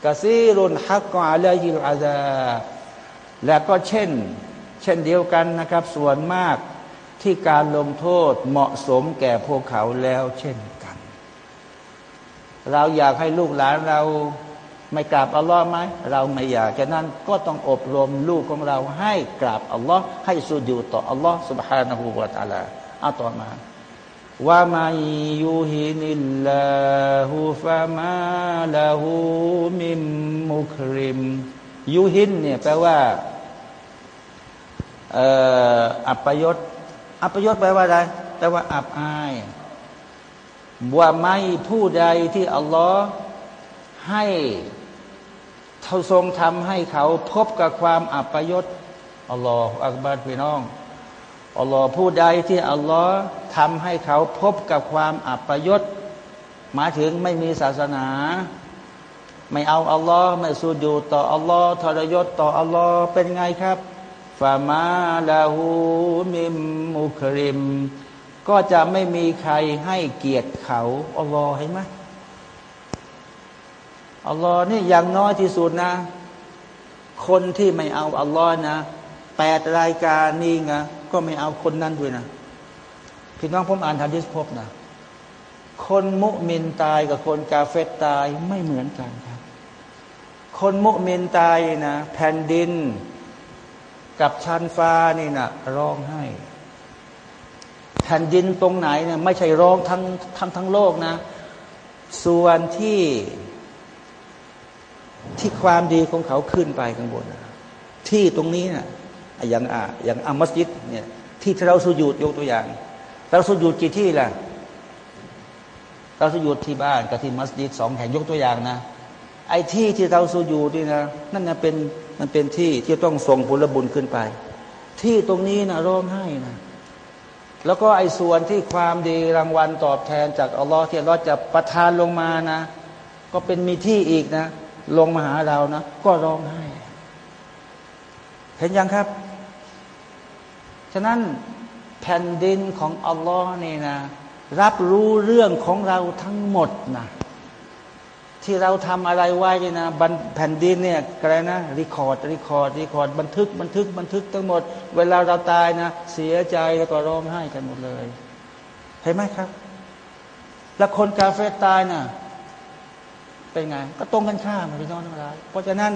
กะซีรุนฮักกอะไรฮิลอาดาและก็เช่น เช่นเดียวกันนะครับ ส่วนมาก ที่การลงโทษเหมาะสมแก่พวกเขาแล้วเช่นเราอยากให้ลูกหลานเราไม่กราบอัลลอฮ์ไหมเราไม่อยากฉะนั้นก็ต้องอบรมลูกของเราให้กราบอัลลอฮ์ให้สุญูต่ออัลลอฮ์ سبحانه และ تعالى เอาต่อมาว่ามายูฮินิลลาหูฟามาลาหูมิมมุคริมยูฮินเนี่ยแปลว่าอัปยศ อัปยศแปลว่าอะไรแปลว่าอับอายว่าไม่ผู้ใดที่อัลลอฮ์ให้เขาทรงทำให้เขาพบกับความอัปยศอัลลอฮ์อักบารพี่น้องอัลลอฮ์ผู้ใดที่อัลลอฮ์ทำให้เขาพบกับความอับประยศหมายถึงไม่มีศาสนา ไม่เอาอัลลอฮ์ไม่สูญูต่ออัลลอฮ์ทรยศต่ออัลลอฮ์เป็นไงครับ ฟามาลาหูมิมมุคริม ก็จะไม่มีใครให้เกียรติเขาอัลลอฮ์เห็นไหมอัลลอฮ์นี่อย่างน้อยที่สุดนะ คนที่ไม่เอาอัลลอฮ์นะแปดรายการนี่ไงก็ไม่เอาคนนั้นด้วยนะพี่น้องผมอ่านฮะดิษพบนะ คนมุมินตายกับคนกาเฟตตายไม่เหมือนกันครับ คนมุมินตายนะ แผ่นดิน กับชั้นฟ้านี่นะร้องไห้แผ่นดินตรงไหนเนี่ยไม่ใช่ร้องทั้งทั้งทั้งโลกนะ ส่วนที่ที่ความดีของเขาขึ้นไปข้างบน ที่ตรงนี้นะอย่างอ่าอย่างอามัสยิดเนี่ยที่เราสุญูดยกตัวอย่าง เราสุญูดกี่ที่ล่ะ เราสุญูดที่บ้านกับที่มัสยิดสองแห่งยกตัวอย่างนะไอ้ที่ที่เราสุญูดนี่นะนั่นนะเป็น มันเป็นที่ที่ต้องส่งผลบุญขึ้นไป ที่ตรงนี้นะร้องไห้นะแล้วก็ไอ้ส่วนที่ความดีรางวัลตอบแทนจากอัลลอฮ์ที่เราจะประทานลงมานะ ก็เป็นมีที่อีกนะ ลงมาหาเรานะ ก็ร้องไห้ เห็นยังครับ ฉะนั้นแผ่นดินของอัลลอฮ์นี่นะ รับรู้เรื่องของเราทั้งหมดนะ ที่เราทำอะไรไว้เนี่ยนะแผ่นดินเนี่ยอะไรนะ record record record บันทึกบันทึกบันทึกทั้งหมด เวลาเราตายนะเสียใจแล้วก็ร้องไห้กันหมดเลยเห็นไหมครับ แล้วคนกาเฟรตายน่ะเป็นไง ก็ตรงกันข้ามพี่น้องทั้งหลายเพราะฉะนั้น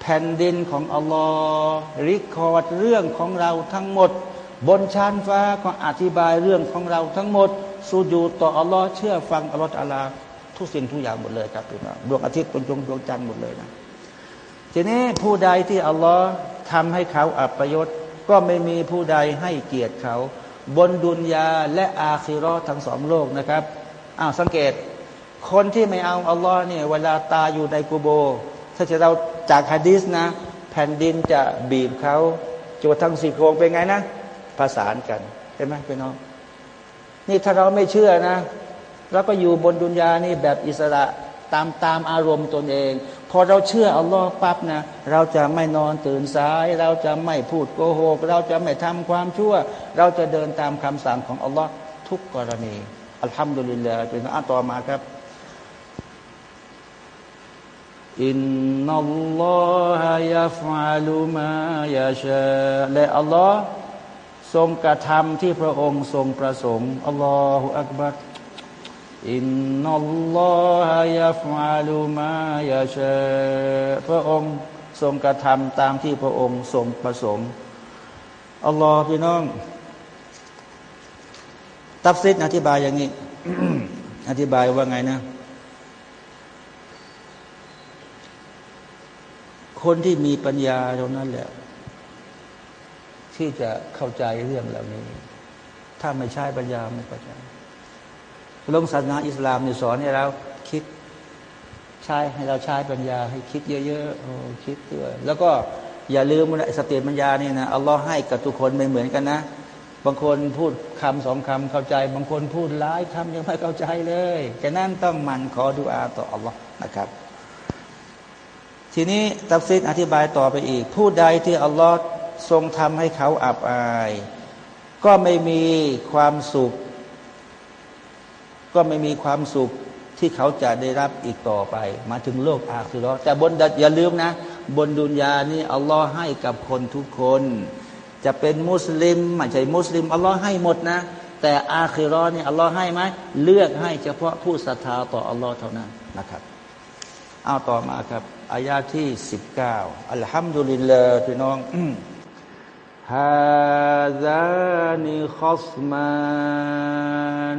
แผ่นดินของอัลลอฮ์ record เรื่องของเราทั้งหมด บนชั้นฟ้าก็อธิบายเรื่องของเราทั้งหมด สูญูต่ออัลลอฮ์เชื่อฟังอัลลอฮ์อัลลา ทุกสิ่งทุกอย่างหมดเลยครับพี่น้องดวงอาทิตย์ดวงดวงดวงจันทร์หมดเลยนะทีนี้ผู้ใดที่อัลลอฮ์ทำให้เขาอับปยศก็ไม่มีผู้ใดให้เกียรติเขา บนดุนยาและอาคิรอทั้งสองโลกนะครับอ้าวสังเกต คนที่ไม่เอาอัลลอฮ์เนี่ยเวลาตาอยู่ในกูโบ ถ้าจะเราจากฮะดีสนะ แผ่นดินจะบีบเขาจนทั้งสี่โครงเป็นไงนะประสานกันเห็นไหมพี่น้องนี่ถ้าเราไม่เชื่อนะ แล้วก็อยู่บนดุนยานี่แบบอิสระตามตามอารมณ์ตนเอง พอเราเชื่ออัลลอฮ์ปั๊บนะเราจะไม่นอนตื่นสาย เราจะไม่พูดโกหก เราจะไม่ทำความชั่ว เราจะเดินตามคำสั่งของอัลลอฮ์ทุกกรณีอัลฮัมดุลิลลาห์เป็นอันต่อมาครับอินนัลลอฮะยัฟอาลุมายาชาและอัลลอฮ์ทรงกระทำที่พระองค์ทรงประสงค์อัลลอฮฺอักบัร อินนัลลอฮะยัฟาลุมายาเชพระองค์ทรงกระทำตามที่พระองค์ทรงประสงค์อัลลอฮ์พี่น้อง ตับซิดอธิบายอย่างนี้ อธิบายว่าไงนะ คนที่มีปัญญาเท่านั้นแหละ ที่จะเข้าใจเรื่องเหล่านี้ ถ้าไม่ใช้ปัญญาไม่เข้าใจ ลงศาสนาอิสลามเนี่ยสอนให้เราคิดใช้ให้เราใช้ปัญญา ให้คิดเยอะๆโอ้คิดด้วยแล้วก็อย่าลืมว่าสติปัญญานี่นะอัลลอฮ์ให้กับทุกคนไม่เหมือนกันนะ บางคนพูดคำสองคำเข้าใจ บางคนพูดหลายคำยังไม่เข้าใจเลยแค่นั้นต้องมันขอดูอาต่ออัลลอฮ์นะครับทีนี้ตัฟซิดอธิบายต่อไปอีก ผู้ใดที่อัลลอฮ์ทรงทำให้เขาอับอาย ก็ไม่มีความสุข ก็ไม่มีความสุขที่เขาจะได้รับอีกต่อไป มาถึงโลกอาคือรอแต่บนดัอย่าลืมนะ บนดุนยานี่อัลลอฮ์ให้กับคนทุกคน จะเป็นมุสลิมไม่ใช่มุสลิมอัลลอฮ์ให้หมดนะ แต่อาคือรอนี่อัลลอฮ์ให้ไหมเลือกให้เฉพาะผู้ศรัทธาต่ออัลลอฮ์เท่านั้นนะครับเอาต่อมาครับอายาที่สิบเก้าอัลฮัมดุลิลลาห์พี่น้องฮาซานิคอสมาน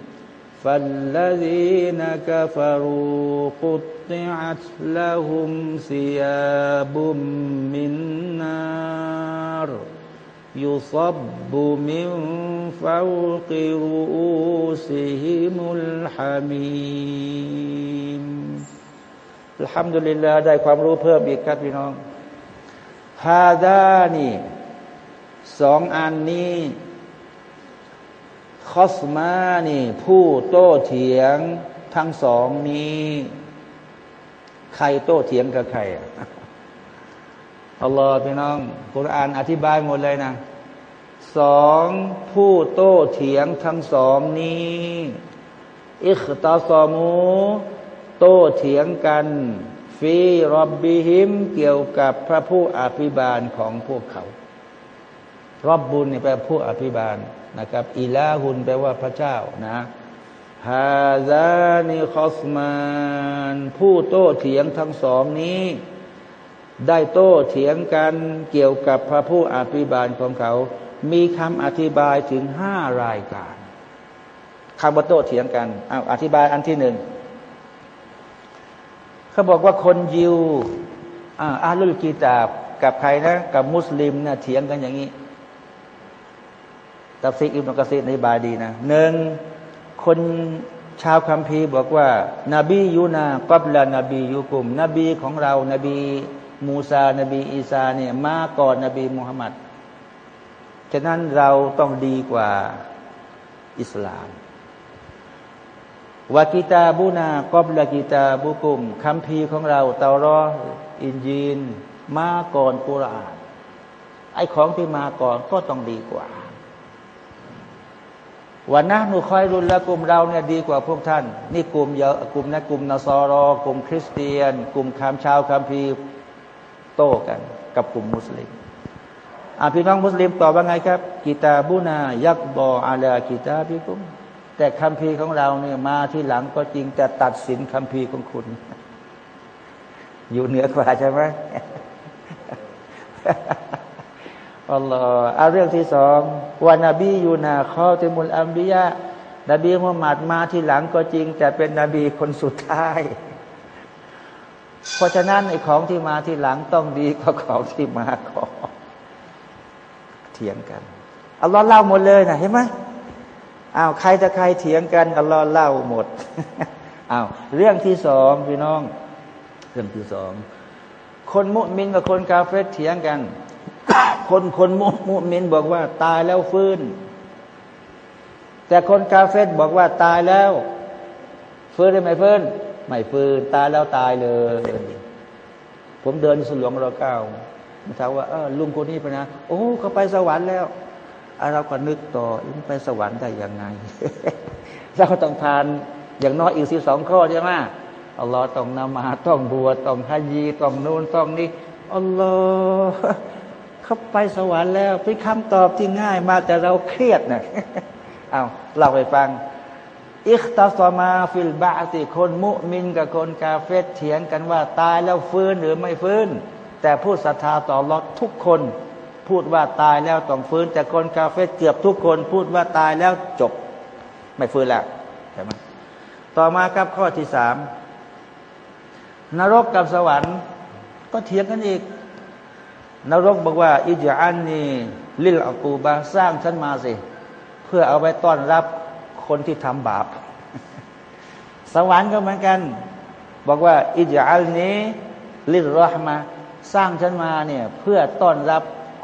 فالذين كفروا قطعت لهم ثياب من نار يصب من فوق رؤوسهم الحميم الحمد لله ได้ความรู้เพิ่มอีกครับพี่น้องฮาดานี่สองอันนี้ คอสมานี่ผู้โต้เถียงทั้งสองนี้ ใครโต้เถียงกับใครอัลลอฮ์พี่น้องกุรอานอธิบายหมดเลยนะสองผู้โต้เถียงทั้งสองนี้ อิคตาซอมู โต้เถียงกัน ฟีรอบบิหิม เกี่ยวกับพระผู้อภิบาลของพวกเขา รอบบุญนี่แปลผู้อภิบาล นะครับอิลาหุนแปลว่าพระเจ้านะฮาซานิคอสมานผู้โต้เถียงทั้งสองนี้ ได้โต้เถียงกันเกี่ยวกับพระผู้อภิบาลของเขา มีคำอธิบายถึงห้ารายการคำว่าโต้เถียงกันเอาอธิบายอันที่หนึ่งเขาบอกว่าคนยิวอาลุลกีตาบกับใครนะ กับมุสลิมนะเถียงกันอย่างนี้ ตัฟซีอิบนุกะซีในบาดีนะหนึ่งคนชาวคัมภีร์บอกว่า นบียูนากับลานบียุกุม นบีของเรา นบีมูซา นบีอีสาเนี่ยมาก่อนนบีมุฮัมมัดฉะนั้นเราต้องดีกว่าอิสลามวากิตาบุนากอบลากิตาบุกุมคัมภีร์ของเราเตารออินจีนมาก่อนกุรอานไอของที่มาก่อนก็ต้องดีกว่า วันนะหนูคอยรุนละกลุ่มเราเนี่ยดีกว่าพวกท่าน นี่กลุ่มเยอะกลุ่มนะกลุ่มนาซอรอกลุ่มคริสเตียน กลุ่มคามชาวคัมภีโต้กัน กับกลุ่มมุสลิมอาพี่น้องมุสลิมตอบว่าไงครับกิตาบุนายักบออาลากิตาพี่กุมแต่คัมภีร์ของเราเนี่ยมาที่หลังก็จริงแต่ตัดสินคัมภีร์ของคุณ อยู่เหนือกว่าใช่ไหม อัลลอฮ์เอาเรื่องที่สองวานาบีอยู่นาข้อติมุลอัมบียะนบีมุฮัมมัดมาที่หลังก็จริง แต่เป็นนบีคนสุดท้าย เพราะฉะนั้นไอ้ของที่มาที่หลังต้องดีกว่าของที่มาก่อนเถียงกันอัลลอฮ์เล่าหมดเลยนะเห็นไหมอ้าวใครจะใครเถียงกันอัลลอฮ์เล่าหมดอ้าวเรื่องที่สองพี่น้อง เรื่องที่สองคนมุมินกับคนกาเฟตเถียงกัน คนคนมุมุมินบอกว่าตายแล้วฟื้น แต่คนกาเฟตบอกว่าตายแล้ว ฟื้นได้ไหมฟื้นไม่ฟื้นตายแล้วตายเลย ผมเดินสุหลวงรอเก้าถามว่าเออลุงคนนี้ไปนะโอ้เขาไปสวรรค์แล้วเราก็นึกต่อไปสวรรค์ได้ยังไงเราต้องทานอย่างน้อยอีกสิบสองข้อใช่ไหมอัลลอฮ์ต้องนมาซต้องบวชต้องฮัจญีต้องนู้นต้องนี้อัลลอฮ์ เขาไปสวรรค์แล้วเป็นคำตอบที่ง่ายมาแต่เราเครียดนะเอาเล่าไปฟัง อิคตาสมาฟิลบาติคนมุมินกับคนกาเฟตเถียงกันว่าตายแล้วฟื้นหรือไม่ฟื้น แต่ผู้ศรัทธาต่อรอดทุกคน พูดว่าตายแล้วต้องฟื้น แต่คนกาเฟตเกือบทุกคน พูดว่าตายแล้วจบ ไม่ฟื้นแล้วใช่ไหมต่อมาครับข้อที่สามนรกกับสวรรค์ ก็เถียงกันอีก นรกบอกว่า อิจอันนี่ลิลอกูบาสร้างฉันมาสิ เพื่อเอาไว้ต้อนรับคนที่ทำบาป สวรรค์ก็เหมือนกัน บอกว่า อิจอันนี้ลิลรอฮมาสร้างฉันมาเนี่ยเพื่อต้อนรับ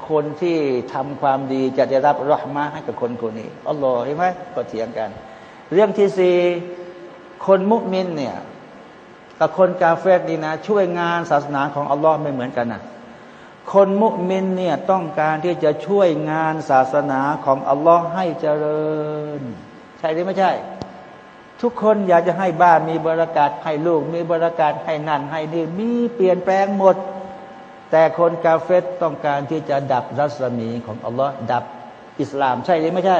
คนที่ทำความดีจะได้รับรอฮมาให้กับคนคนนี้อัลลอฮ์เห็นไหมก็เถียงกัน เรื่องที่สี่คนมุมินเนี่ยกับคนกาเฟตนี่นะ ช่วยงานศาสนาของอัลลอฮ์ไม่เหมือนกันนะ คนมุมินเนี่ยต้องการที่จะช่วยงานศาสนาของอัลลอฮ์ให้เจริญ ใช่หรือไม่ใช่ ทุกคนอยากจะให้บ้านมีบารอกะฮ์ให้ลูก มีบารอกะฮ์ให้นั่นให้นี่มีเปลี่ยนแปลงหมด แต่คนกาเฟรต้องการที่จะดับรัศมีของอัลลอฮ์ดับอิสลามใช่หรือไม่ใช่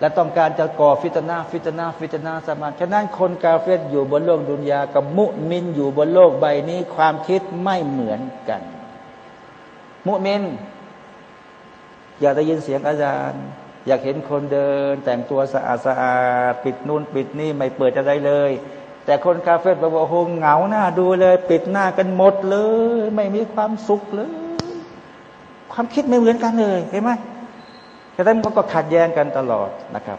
และต้องการจะก่อฟิตนาฟิตนาฟิตนาสมานฉะนั้นคนกาเฟรอยู่บนโลกดุนยากับมุมินอยู่บนโลกใบนี้ความคิดไม่เหมือนกัน มุมิน อยากได้ยินเสียงอาจารย์ อยากเห็นคนเดิน แต่งตัวสะอาดสะอาดปิดนู่นปิดนี่ไม่เปิดอะไรเลย แต่คนคาเฟ่บอกว่าโอ้โหเหงาหน้าดูเลย ปิดหน้ากันหมดเลย ไม่มีความสุขเลย ความคิดไม่เหมือนกันเลยเห็นไหมฉะนั้นมันก็ขัดแย้งกันตลอดนะครับ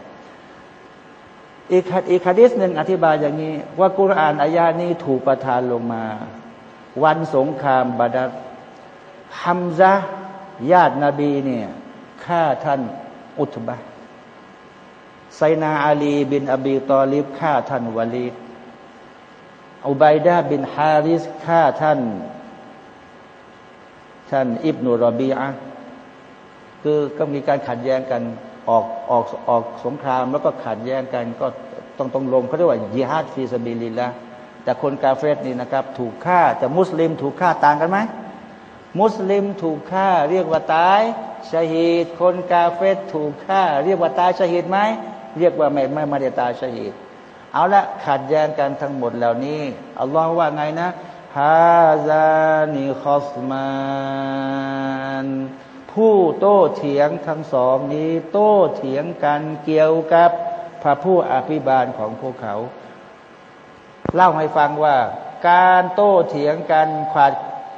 อีกอีกคดีหนึ่งอธิบายอย่างนี้ ว่ากุรอานอายานี้ถูกประทานลงมา วันสงครามบาดัด ฮัมซะญาตินบีเนี่ยฆ่าท่านอุตบะไซนาอาลีบินอบีตอลิบฆ่าท่านวาลีดอุบัยดาบินฮาริสฆ่าท่าน ท่านอิบนุรบีอะคือก็มีการขัดแย้งกันออกออกออกสงครามแล้วก็ขัดแย้งกันก็ต้องต้องลงเขาเรียกว่ายิฮัดฟีสบิลิละแต่คนกาเฟสนี่นะครับ ถูกฆ่าแต่มุสลิม ถูกฆ่าต่างกันไหม มุสลิมถูกฆ่าเรียกว่าตายชาฮีดคนกาเฟตถูกฆ่า เรียกว่าตายชาฮีดไหมเรียกว่าไม่ไม่มาได้ตายชาฮีดเอาละขัดแย้งกันทั้งหมดเหล่านี้อัลลอฮ์ว่าไงนะฮาซานิคอสมานผู้โต้เถียงทั้งสองนี้ โต้เถียงกันเกี่ยวกับพระผู้อภิบาลของพวกเขา เล่าให้ฟังว่า การโต้เถียงกันขาด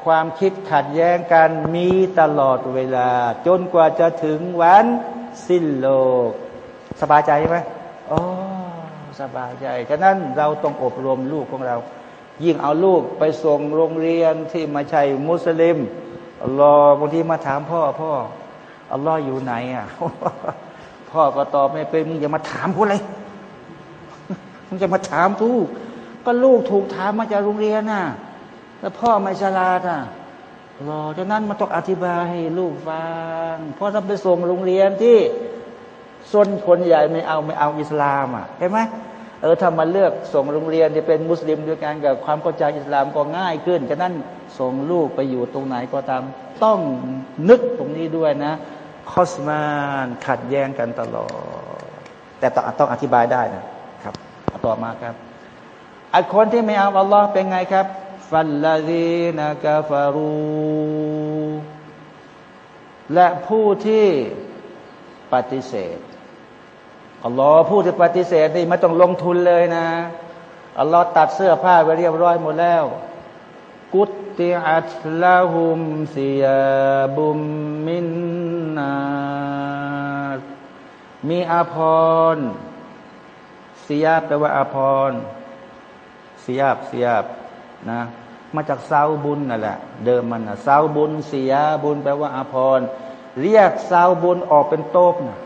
ความคิดขัดแย้งกันมีตลอดเวลา จนกว่าจะถึงวันสิ้นโลก สบายใจไหมโอ้สบายใจฉะนั้นเราต้องอบรมลูกของเรา ยิ่งเอาลูกไปส่งโรงเรียนที่มาใช่มุสลิมอัลลอฮ์บางทีมาถามพ่อพ่ออัลลอฮ์อยู่ไหนอะ พ่อก็ตอบไม่เป็นมึงอย่ามาถามกูเลยมึงจะมาถามทูกก็ลูกถูกถามมาจากโรงเรียนน่ะ แล้วพ่อไม่ฉลาดอะรอฉะนั้นมาต้องอธิบายให้ลูกฟังพ่อทำไปส่งโรงเรียนที่ส่วนคนใหญ่ไม่เอาไม่เอาอิสลามอะเห็นไหมเออถ้ามาเลือกส่งโรงเรียนที่เป็นมุสลิมด้วยกันกับความเข้าใจอิสลามก็ง่ายขึ้นฉะนั้นส่งลูกไปอยู่ตรงไหนก็ตาม ต้องนึกตรงนี้ด้วยนะคอสมานขัดแย้งกันตลอด แต่ต้องต้องอธิบายได้นะครับ ต่อมาครับอคนที่ไม่เอาอัลลอฮ์เป็นไงครับ ฟัลลาดีนกาฟารูและผู้ที่ปฏิเสธอัลลอฮ์ผู้ที่ปฏิเสธนี่ไม่ต้องลงทุนเลยนะอัลลอฮ์ตัดเสื้อผ้าไปเรียบร้อยหมดแล้ว กุตติอัตลาหุมซียาบุมมินนามีอภรสียาแปลว่าอภรสียาบสียาบ นะมาจากเซาบุญนั่นแหละ เดิมมันนะเซาบุญเสียบุญแปลว่าอาภรเรียกเซาบุญออกเป็นโตบนะ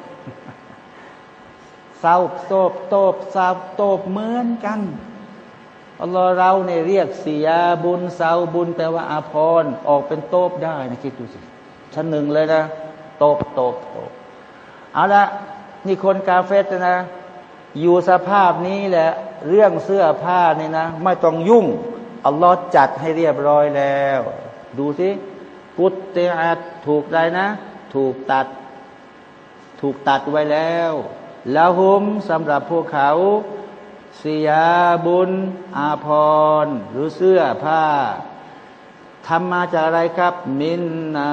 เซาโตบโตบเซาโตบเหมือนกันอัลลอฮ์เราเนี่ยเรียกเสียบุญเซาบุญแปลว่าอาภรออกเป็นโตบได้นะคิดดูสิชั้นหนึ่งเลยนะโตบโตบโตบเอาละนี่คนกาเฟสนะ อยู่สภาพนี้แหละ เรื่องเสื้อผ้านี่นะ ไม่ต้องยุ่ง อัลลอฮ์จัดให้เรียบร้อยแล้ว ดูสิกุตเตอัดถูกได้นะ ถูกตัด ถูกตัดไว้แล้วละหุมสำหรับพวกเขาเสียบุญ อาภรหรือเสื้อผ้าทำมาจากอะไรครับ มินนา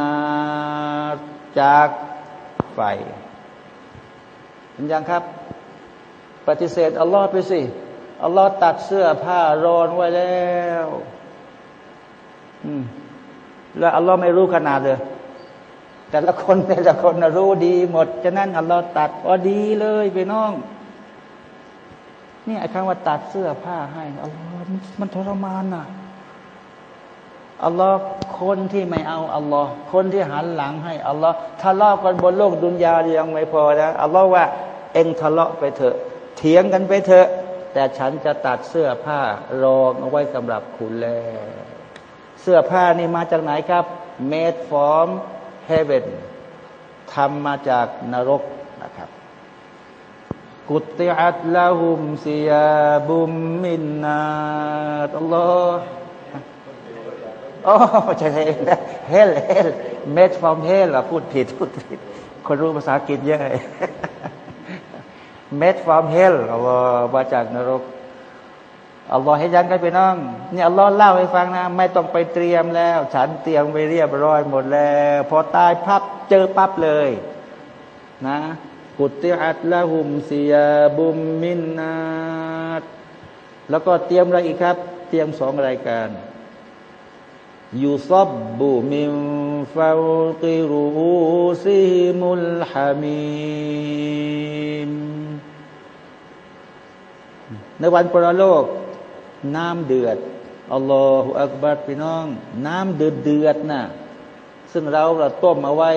จากไฟเห็นยังครับ ปฏิเสธอัลลอฮ์ไปสิ อัลลอฮ์ตัดเสื้อผ้ารอนไว้แล้วแล้วอัลลอฮ์ไม่รู้ขนาดเลย แต่ละคนแต่ละคนรู้ดีหมด ฉะนั้นอัลลอฮ์ตัดพอดีเลยไปน้องนี่ไอ้คำว่าตัดเสื้อผ้าให้อัลลอฮ์มันทรมานน่ะอัลลอฮ์คนที่ไม่เอาอัลลอฮ์คนที่หันหลังให้อัลลอฮ์ทะเลาะกันบนโลกดุนยายังไม่พอนะอัลลอฮ์ว่า เอ็งทะเลาะไปเถอะ เถียงกันไปเถอะ แต่ฉันจะตัดเสื้อผ้ารองเอาไว้สำหรับคุณแล้ว เสื้อผ้านี่มาจากไหนครับ made from heaven ทำมาจากนรกนะครับกุติอัตลาหุมซียาบุมมินนาอัลลอฮ์โอ้ใช่เองนะเฮลเฮล made from hell พูดผิดพูดผิด คนรู้ภาษาอังกฤษเยอะ เม็ดฟอร์มเฮลมาจากนรกอัลลอฮ์ให้ยันกันไปน้องเนี่ยอัลลอฮ์เล่าให้ฟังนะ ไม่ต้องไปเตรียมแล้ว ฉันเตรียมไปเรียบร้อยหมดแล้ว พอตายพับเจอปั๊บเลย นะกุติอัตละหุมเสียบุมมินนาตแล้วก็เตรียมอะไรอีกครับ เตรียมสองรายการยูซอบบุมิมฟาวกิรูซิมุลฮามิม ในวันปรโลก น้ำเดือดอัลลอฮฺอักบัดพี่น้อง น้ำเดือดเดือดนะซึ่งเราเราต้มเอาไว้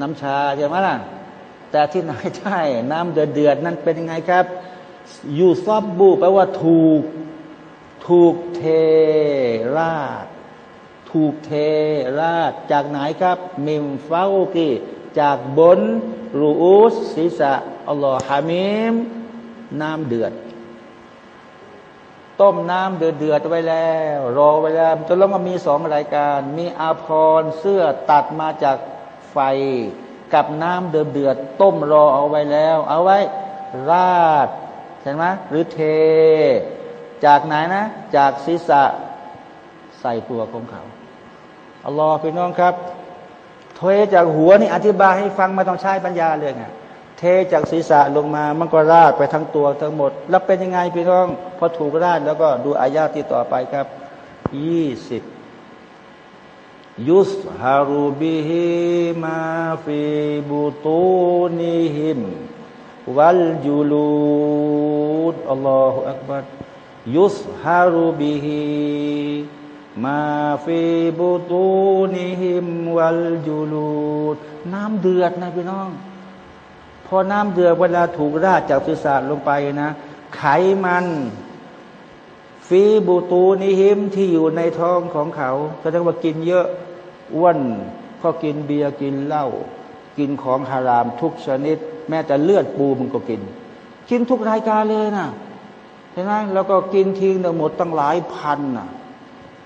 น้ำชาใช่ไหมล่ะ แต่ที่ไหนใช่ น้ำเดือดเดือดนั้นเป็นยังไงครับ ยูซอบบูแปลว่าถูก ถูกเทราด ถูกเทราด จากไหนครับ มิมฟาโกีจากบน รูอุสศีษะอัลลอฮ์ฮามิม น้ำเดือด ต้มน้ำเดือดเอดไว้แล้ว รอไว้แล้วจนแล้วมันมีสองรายการ มีอาพรเสื้อตัดมาจากไฟ กับน้ำเดือดเดือดต้มรอเอาไว้แล้ว เอาไว้ ราดใช่ไหมหรือเท จากไหนนะ จากศีรษะใส่ตัวของเขาอัลลอฮ์พี่น้องครับเทจากหัวนี่อธิบายให้ฟังมาต้องใช้ปัญญาเลยไง เทจากศีรษะลงมามันก็ราดไปทั้งตัวทั้งหมด แล้วเป็นยังไงพี่น้อง พอถูกราดแล้วก็ดูอายาที่ต่อไปครับยี่สิบيصهر به ما في بطونهمวัลจูลูดอัลลอฮฺอักบัรยุสฮารูบิฮิมาฟีบุตูนิฮิมวัลจูลูดน้ำเดือดนะพี่น้อง พอน้ำเดือดเวลาถูกราดจากศีรษะลงไปนะ ไขมันฟีบูตูนิฮิมที่อยู่ในท้องของเขาแสดงว่ากินเยอะอ้วนก็กินเบียร์กินเหล้ากินของฮารามทุกชนิด แม้แต่เลือดปูมันก็กิน กินทุกรายการเลยนะเห็นไหมแล้วก็กินทิ้งหมดตั้งหลายพันนะ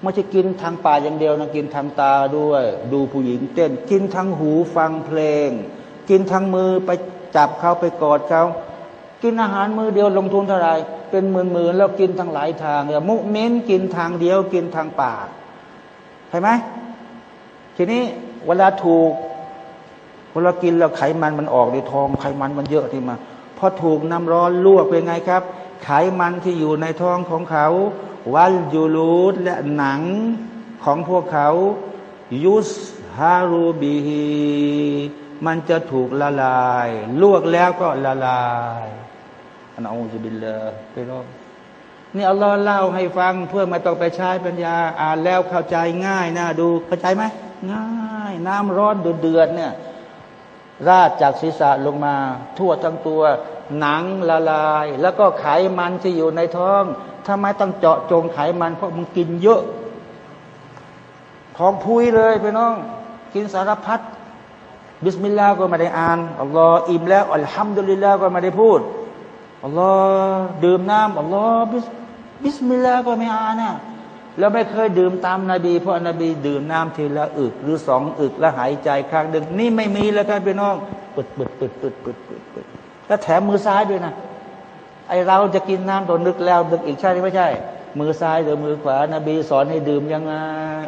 ไม่ใช่กินทางปากอย่างเดียวนะกินทางตาด้วย ดูผู้หญิงเต้น กินทางหูฟังเพลง กินทางมือไป จับเขาไปกอดเขากินอาหารมือเดียวลงทุนเท่าไรเป็นหมื่นๆแล้วกินทางหลายทางเนี่ยมุเม้นกินทางเดียวกินทางปากใช่ไหมทีนี้เวลาถูกเวลากินแล้วไขมันมันออกในท้อง ไขมันมันเยอะที่มาพอถูกน้ำร้อนลวกเป็นไงครับ ไขมันที่อยู่ในท้องของเขาวัลยูลูดและหนังของพวกเขา ยุสฮารูบีฮี มันจะถูกละลาย ลวกแล้วก็ละลายอันอูซุบิลลาไปรอบนี่อัลลอฮ์เล่าให้ฟังเพื่อไม่ต้องไปใช้ปัญญา อ่านแล้วเข้าใจง่ายนะดูเข้าใจไหมง่าย น้ำร้อนเดือดเนี่ย ราดจากศีรษะลงมา ทั่วทั้งตัว หนังละลาย แล้วก็ไขมันที่อยู่ในท้องทำไมต้องเจาะจงไขมัน เพราะมันกินเยอะท้องพลุ้ยเลยพี่น้อง กินสารพัด บิสมิลลาห์ก็ไม่ได้อ่านอัลลอฮ์อิ่มแล้วอัลฮัมดุลิลลาห์ก็ไม่ได้พูดอัลลอฮ์ดื่มน้ำอัลลอฮ์บิสบิสมิลลาห์ก็ไม่อ่านนะแล้วไม่เคยดื่มตามนบี เพราะนบีดื่มน้ำทีละอึก หรือสองอึกแล้วหายใจครั้งหนึ่งนี่ไม่มีแล้วครับพี่น้องปึดปึดปึดปึดปึดปึดปึดแล้วแถมมือซ้ายด้วยนะไอเราจะกินน้ำตัวนึกแล้วนึกอีกใช่หรือไม่ใช่ มือซ้ายหรือมือขวานบีสอนให้ดื่มยังไง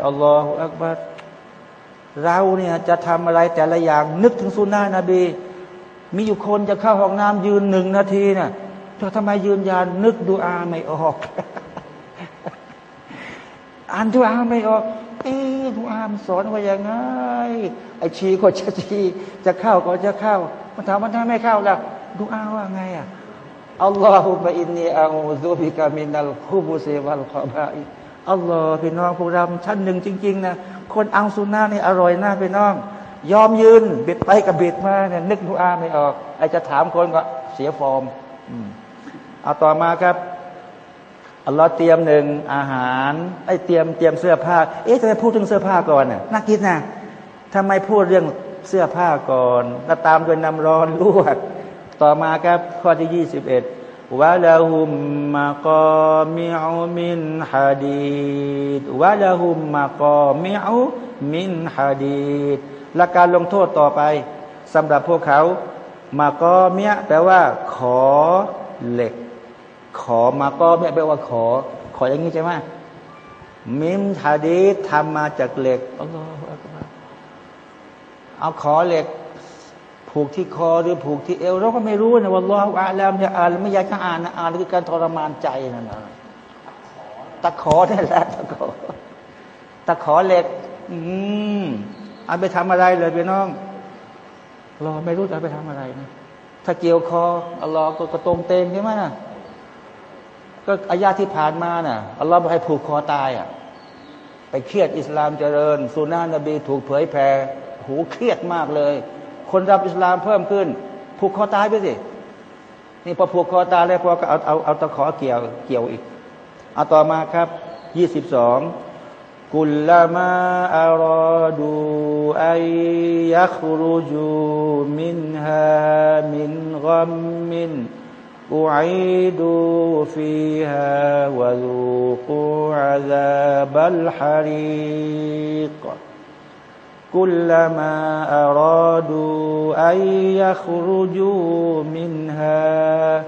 อัลลอฮฺอักบัร เราเนี่ยจะทำอะไรแต่ละอย่างนึกถึงสุนนะนบี มีอยู่คนจะเข้าห้องน้ำยืนหนึ่งนาทีเนี่ยเธอทำไมยืนยานนึกดูอาไม่ออก อ่านดูอาไม่ออกเอ๊ดูอามสอนว่าอย่างไงไอชีก็จะชีจะเข้าก็จะเข้ามันถามมันถ้าไม่เข้าล่ะดูอาว่าไงอะอัลลอฮฺบะอินนีอาอูซุบิกามินัลคุบุซีวัลขอบาอิอัลลอฮฺพี่น้องพวกเราชั้นหนึ่งจริง ๆ นะ คนอังสุนานี่อร่อยนะพี่น้อง ยอมยืนบิดไปกับบิดมาเนี่ยนึกดูอาไม่ออกไอจะถามคนก็เสียฟอร์มเอาต่อมาครับอัลลอฮ์เตรียมหนึ่งอาหารไอเตรียมเตรียมเสื้อผ้า เอ๊ะทำไมพูดถึงเสื้อผ้าก่อนน่ะน่าคิดนะทำไมพูดเรื่องเสื้อผ้าก่อนแล้วตามด้วยน้ำร้อนลวกต่อมาครับข้อที่ยี่สิบเอ็ด วะลาหุมมากอมิอุมินฮะดีดวะลาหุมมากอมิอุมินฮะดีดและการลงโทษต่อไปสำหรับพวกเขามากอเมียแปลว่า ขอเหล็ก ขอมาก็ไม่แปลว่าขอ ขออย่างนี้ใช่ไหมมิมทาดีทำมาจากเหล็กอัลลอฮฺเอาขอเหล็ก ผูกที่คอหรือผูกที่เอวเราก็ไม่รู้นะว่าลอฮฺอาแล้วจะอ่านไม่อยากจะอ่านนะอ่านคือการทรมานใจนั่นะตะขอได้แล้วตะขอตะขอเหล็ก อืมเอาไปทำอะไรเลยพี่น้องรอไม่รู้จะไปทำอะไรนะถ้าเกี่ยวคออัลลอฮ์ก็กระตรงเตงใช่ไหมนะก็อายาที่ผ่านมาน่ะอัลลอฮ์บอกให้ผูกคอตายอะ ไปเครียดอิสลามเจริญสุนานะนบีถูกเผยแผ่หูเครียดมากเลย คนรับอิสลามเพิ่มขึ้น ผูกคอตายไปสิ นี่พอผูกคอตายแล้วพอก็เอาเอาเอาตะขอเกี่ยวเกี่ยวอีก เอาต่อมาครับยี่สิบสองกุลลามาอารอดูไอยัครูจูมินฮามินกัมมินอุอดูฟีฮาวะลูกูอาซาบัลฮาริก كلما أرادوا أن يخرجوا منها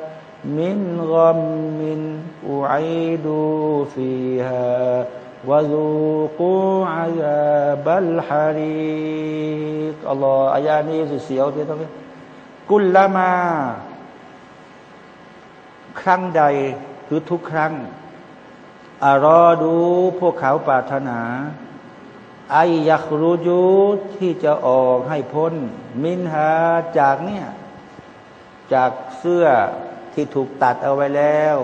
من غم أعيدوا فيها وذوقوا عذاب الحريق الله أياني سيسيو كلما ครั้งใดคือทุกครั้งอารอดูพวกเขาปรารถนา ไอยักรูยูที่จะออกให้พ้น มินหาจากเนี่ย จากเสื้อที่ถูกตัดเอาไว้แล้ว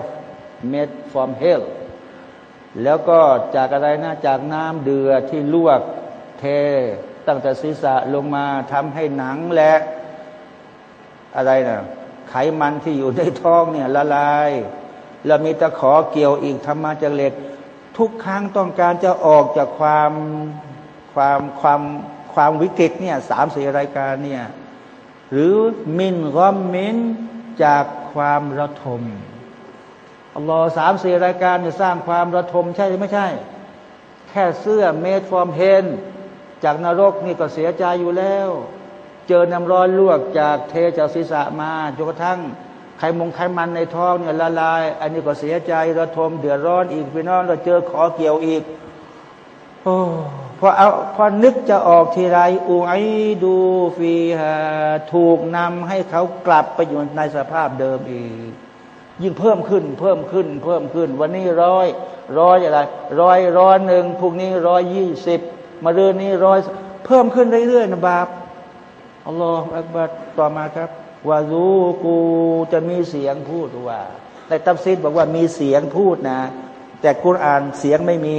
เม็ดฟอร์มเฮลแล้วก็จากอะไรนะจากน้ำเดือดที่ลวกเท ตั้งแต่ศีรษะลงมาทำให้หนังและอะไรนะไขมันที่อยู่ในท้องเนี่ยละลาย แล้วมีตะขอเกี่ยวอีกทำมาจากเหล็ก ทุกครั้งต้องการจะออกจากความ ความความความวิกฤตเนี่ยสามสี่รายการเนี่ยหรือมินรอมมินจากความระทมอัลลอฮ์สามสี่รายการเนี่ยสร้างความระทมใช่หรือไม่ใช่ แค่เสื้อเมดฟอร์มเฮนจากนรกนี่ก็เสียใจอยู่แล้ว เจอน้ำร้อนลวกจากเทจากศีรษะมาจนกระทั่งไขมงไขมันในท้องเนี่ยละลาย อันนี้ก็เสียใจระทมเดือดร้อนอีกพี่น้องเราเจอขอเกี่ยวอีก โอ้ พอเอาพอนึกจะออกทีไรอูไอดูฟีฮาถูกนำให้เขากลับไปอยู่ในสภาพเดิมอีก ยิ่งเพิ่มขึ้น เพิ่มขึ้น เพิ่มขึ้น วันนี้ร้อยร้อยอะไรร้อยร้อยหนึ่งพรุ่งนี้ร้อยยี่สิบมาเรือนนี้ร้อยเพิ่มขึ้นเรื่อยๆนะบาปอัลลอฮฺอักบัดต่อมาครับวาซูกูจะมีเสียงพูดว่าในตัฟซีดบอกว่ามีเสียงพูดนะ แต่กุรอานเสียงไม่มี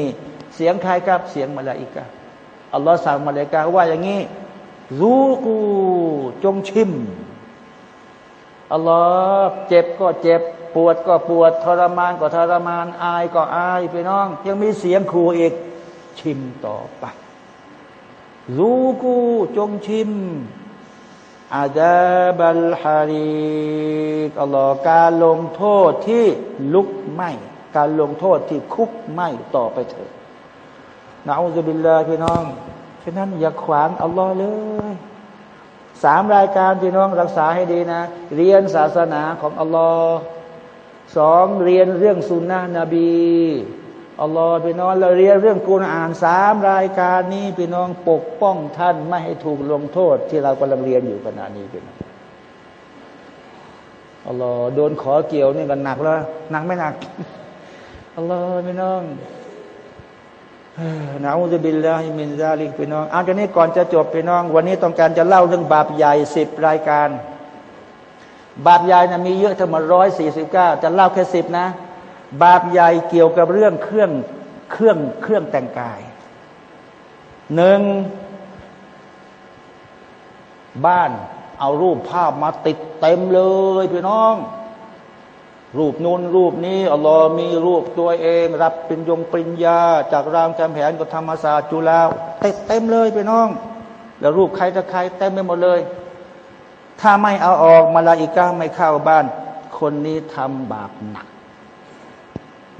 เสียงใครครับเสียงมาลาอิกะอัลลอฮฺสั่งมาลาอิกะว่าอย่างนี้รู้กูจงชิมอัลลอฮฺเจ็บก็เจ็บ ปวดก็ปวดทรมานก็ทรมาน อายก็อายพี่น้อง ยังมีเสียงครูอีก ชิมต่อไปรู้กูจงชิมอาดาบัลฮาริกอัลลอฮ์การลงโทษที่ลุกไหมการลงโทษที่คุกไหมต่อไปเถิด นะอูซบิลลาพี่น้อง ฉะนั้นอย่าขวางอัลลอฮ์เลยสามรายการพี่น้องรักษาให้ดีนะ เรียนศาสนาของอัลลอฮ์สองเรียนเรื่องสุนนะนบีอัลลอฮ์พี่น้องเราเรียนเรื่องกุณอ่านสามรายการนี้พี่น้องปกป้องท่านไม่ให้ถูกลงโทษ ที่เรากำลังเรียนอยู่ขณะนี้พี่น้องอัลลอฮ์โดนขอเกี่ยวนี่กันหนักแล้วหนักไม่หนักอัลลอฮ์พี่น้อง นะอูซุบิลลาฮิมินซาลิกพี่น้องเอาจากนี้ก่อนจะจบพี่น้อง วันนี้ต้องการจะเล่าเรื่องบาปใหญ่สิบรายการ บาปใหญ่นะมีเยอะทั้งหมดร้อยสี่สิบเก้าจะเล่าแค่สิบนะ บาปใหญ่เกี่ยวกับเรื่องเครื่องเครื่องเครื่องแต่งกายหนึ่งบ้านเอารูปภาพมาติดเต็มเลยพี่น้อง รูปนูนรูปนี้อัลลอฮ์มีรูปตัวเอง รับเป็นยงปริญญา จากรามจำแผนกับธรรมศาสตร์จุฬาติดเต็มเลยพี่น้อง แล้วรูปใครจะใครเต็มไปหมดเลย ถ้าไม่เอาออกมาลาอิกาไม่เข้าบ้าน คนนี้ทำบาปหนัก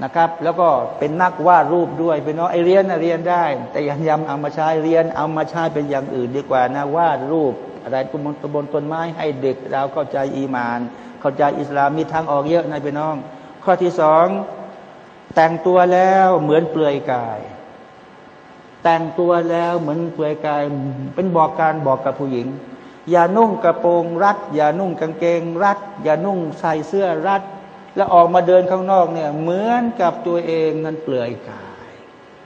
นะครับ แล้วก็เป็นนักวาดรูปด้วยเป็นน้องไอเรียนนะเรียนได้ แต่ยังยำเอามาใช้เรียนเอามาใช้เป็นอย่างอื่นดีกว่านะวาดรูป อะไรตุบนตบนต้นไม้ให้เด็กเราเข้าใจอีมาน เข้าใจอิสลามมีทางออกเยอะนะพี่น้องขข้อที่สองแต่งตัวแล้วเหมือนเปลือยกาย แต่งตัวแล้วเหมือนเปลือยกาย เป็นบอกการบอกกับผู้หญิง อย่านุ่งกระโปรงรัด อย่านุ่งกางเกงรัด อย่านุ่งใส่เสื้อรัด แล้วออกมาเดินข้างนอกเนี่ยเหมือนกับตัวเองนั้นเปลือยกาย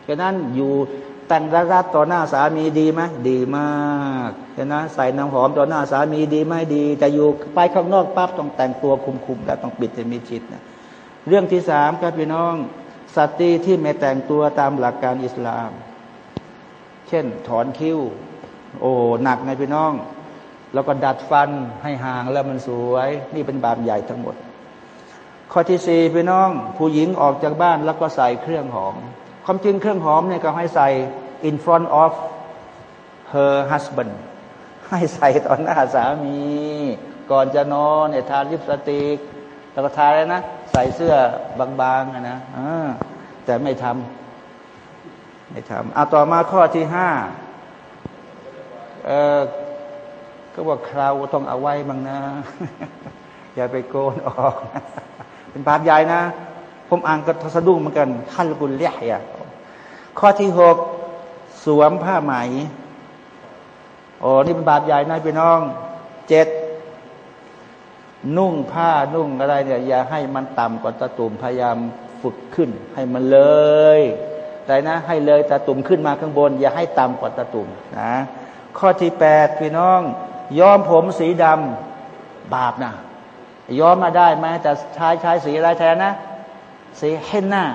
ฉะนั้นอยู่ แต่งรัดต่อหน้าสามีดีไหมดีมากฉะนั้นใส่น้ำหอมต่อหน้าสามีดีไหมดี แต่อยู่ไปข้างนอกปั๊บต้องแต่งตัวคุมๆแล้วต้องปิดจะมีชิดนะเรื่องที่สามครับพี่น้องสตรีที่ไม่แต่งตัวตามหลักการอิสลาม เช่น ถอนคิ้ว โอ้หนักไงพี่น้อง แล้วก็ดัดฟันให้ห่างแล้วมันสวย นี่เป็นบาปใหญ่ทั้งหมด ข้อที่สี่พี่น้อง ผู้หญิงออกจากบ้านแล้วก็ใส่เครื่องหอมความจริงเครื่องหอมเนี่ยก็ให้ใส่ in front of her husband ให้ใส่ตอนหน้าสามี ก่อนจะนอนเนี่ยทาลิปสติก แล้วก็ทาอะไรนะ ใส่เสื้อบางๆนะแต่ไม่ทำไม่ทำเอาต่อมาข้อที่ห้าเออก็ว่าคราวต้องเอาไว้บ้างนะ อย่าไปโกนออก เป็นบาปใหญ่นะ ผมอ่านก็สะดุ้งเหมือนกันขั้นกุลเลี้ยข้อที่หก สวมผ้าไหมโอ้นี่เป็นบาปใหญ่นะพี่น้องเจ็ดนุ่งผ้านุ่งอะไรเนี่ยอย่าให้มันต่ำกว่าตะตุ่มพยายามฝึกขึ้น ให้มันเลยแต่นะ ให้เลยตะตุ่มขึ้นมาข้างบน อย่าให้ต่ำกว่าตะตุ่มนะข้อที่แปดพี่น้องย้อมผมสีดำบาปนะย้อมมาได้ไหมแต่ใช้ใช้สีอะไรแทนนะ สีเฮนหน้า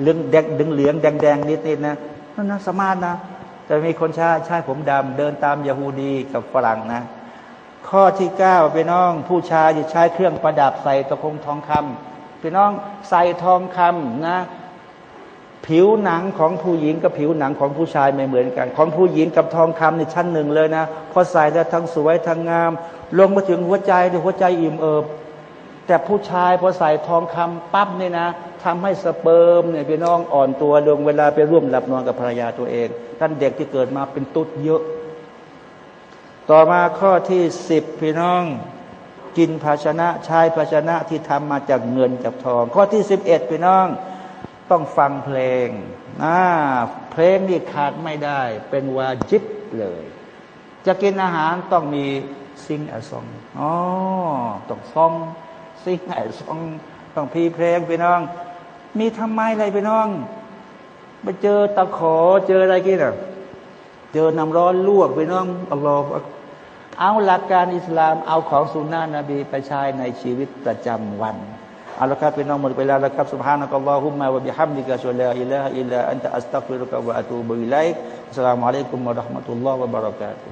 เหลืองแดงดึงเหลืองแดงแดงนิดนิดนะนั่นนะสมาร์ทนะ แต่มีคนใช้ใช้ผมดำเดินตามยาฮูดีกับฝรั่งนะ ข้อที่เก้าพี่น้องผู้ชายจะใช้เครื่องประดับใส่ตะคงทองคำพี่น้องใส่ทองคำนะผิวหนังของผู้หญิงกับผิวหนังของผู้ชายไม่เหมือนกัน ของผู้หญิงกับทองคำในชั้นหนึ่งเลยนะพอใส่แล้วทั้งสวยทั้งงาม ลงมาถึงหัวใจที่หัวใจอิ่มเอิบ แต่ผู้ชายพอใส่ทองคำปั๊บเนี่ยนะ ทำให้สเปิร์มเนี่ยพี่น้องอ่อนตัวลงเวลาไปร่วมหลับนอนกับภรรยาตัวเองท่านเด็กที่เกิดมาเป็นตุ๊ดเยอะ ต่อมาข้อที่สิบพี่น้องกินภาชนะใช้ภาชนะที่ทำมาจากเงินจากทอง ข้อที่สิบเอ็ดพี่น้องต้องฟังเพลงนะเพลงนี่ขาดไม่ได้ เป็นวาจิบเลย จะกินอาหารต้องมีซิงอซองอ๋อต้องซองซิงไอซองต้องพีเพลงพี่น้อง มีทำไมอะไรพี่น้องไปเจอตะขอเจออะไรกินอ่ะเจอน้ำร้อนลวกพี่น้องอัลลอฮฺเอาหลักการอิสลามเอาของสุนนะนบีไปใช้ในชีวิตประจำวันเอาละครับพี่น้องหมดเวลาแล้วครับ سبحانك اللهم وبحمدك اشهد ان لا اله الا انت استغفرك واتوب اليك السلام عليكم ورحمه الله وبركاته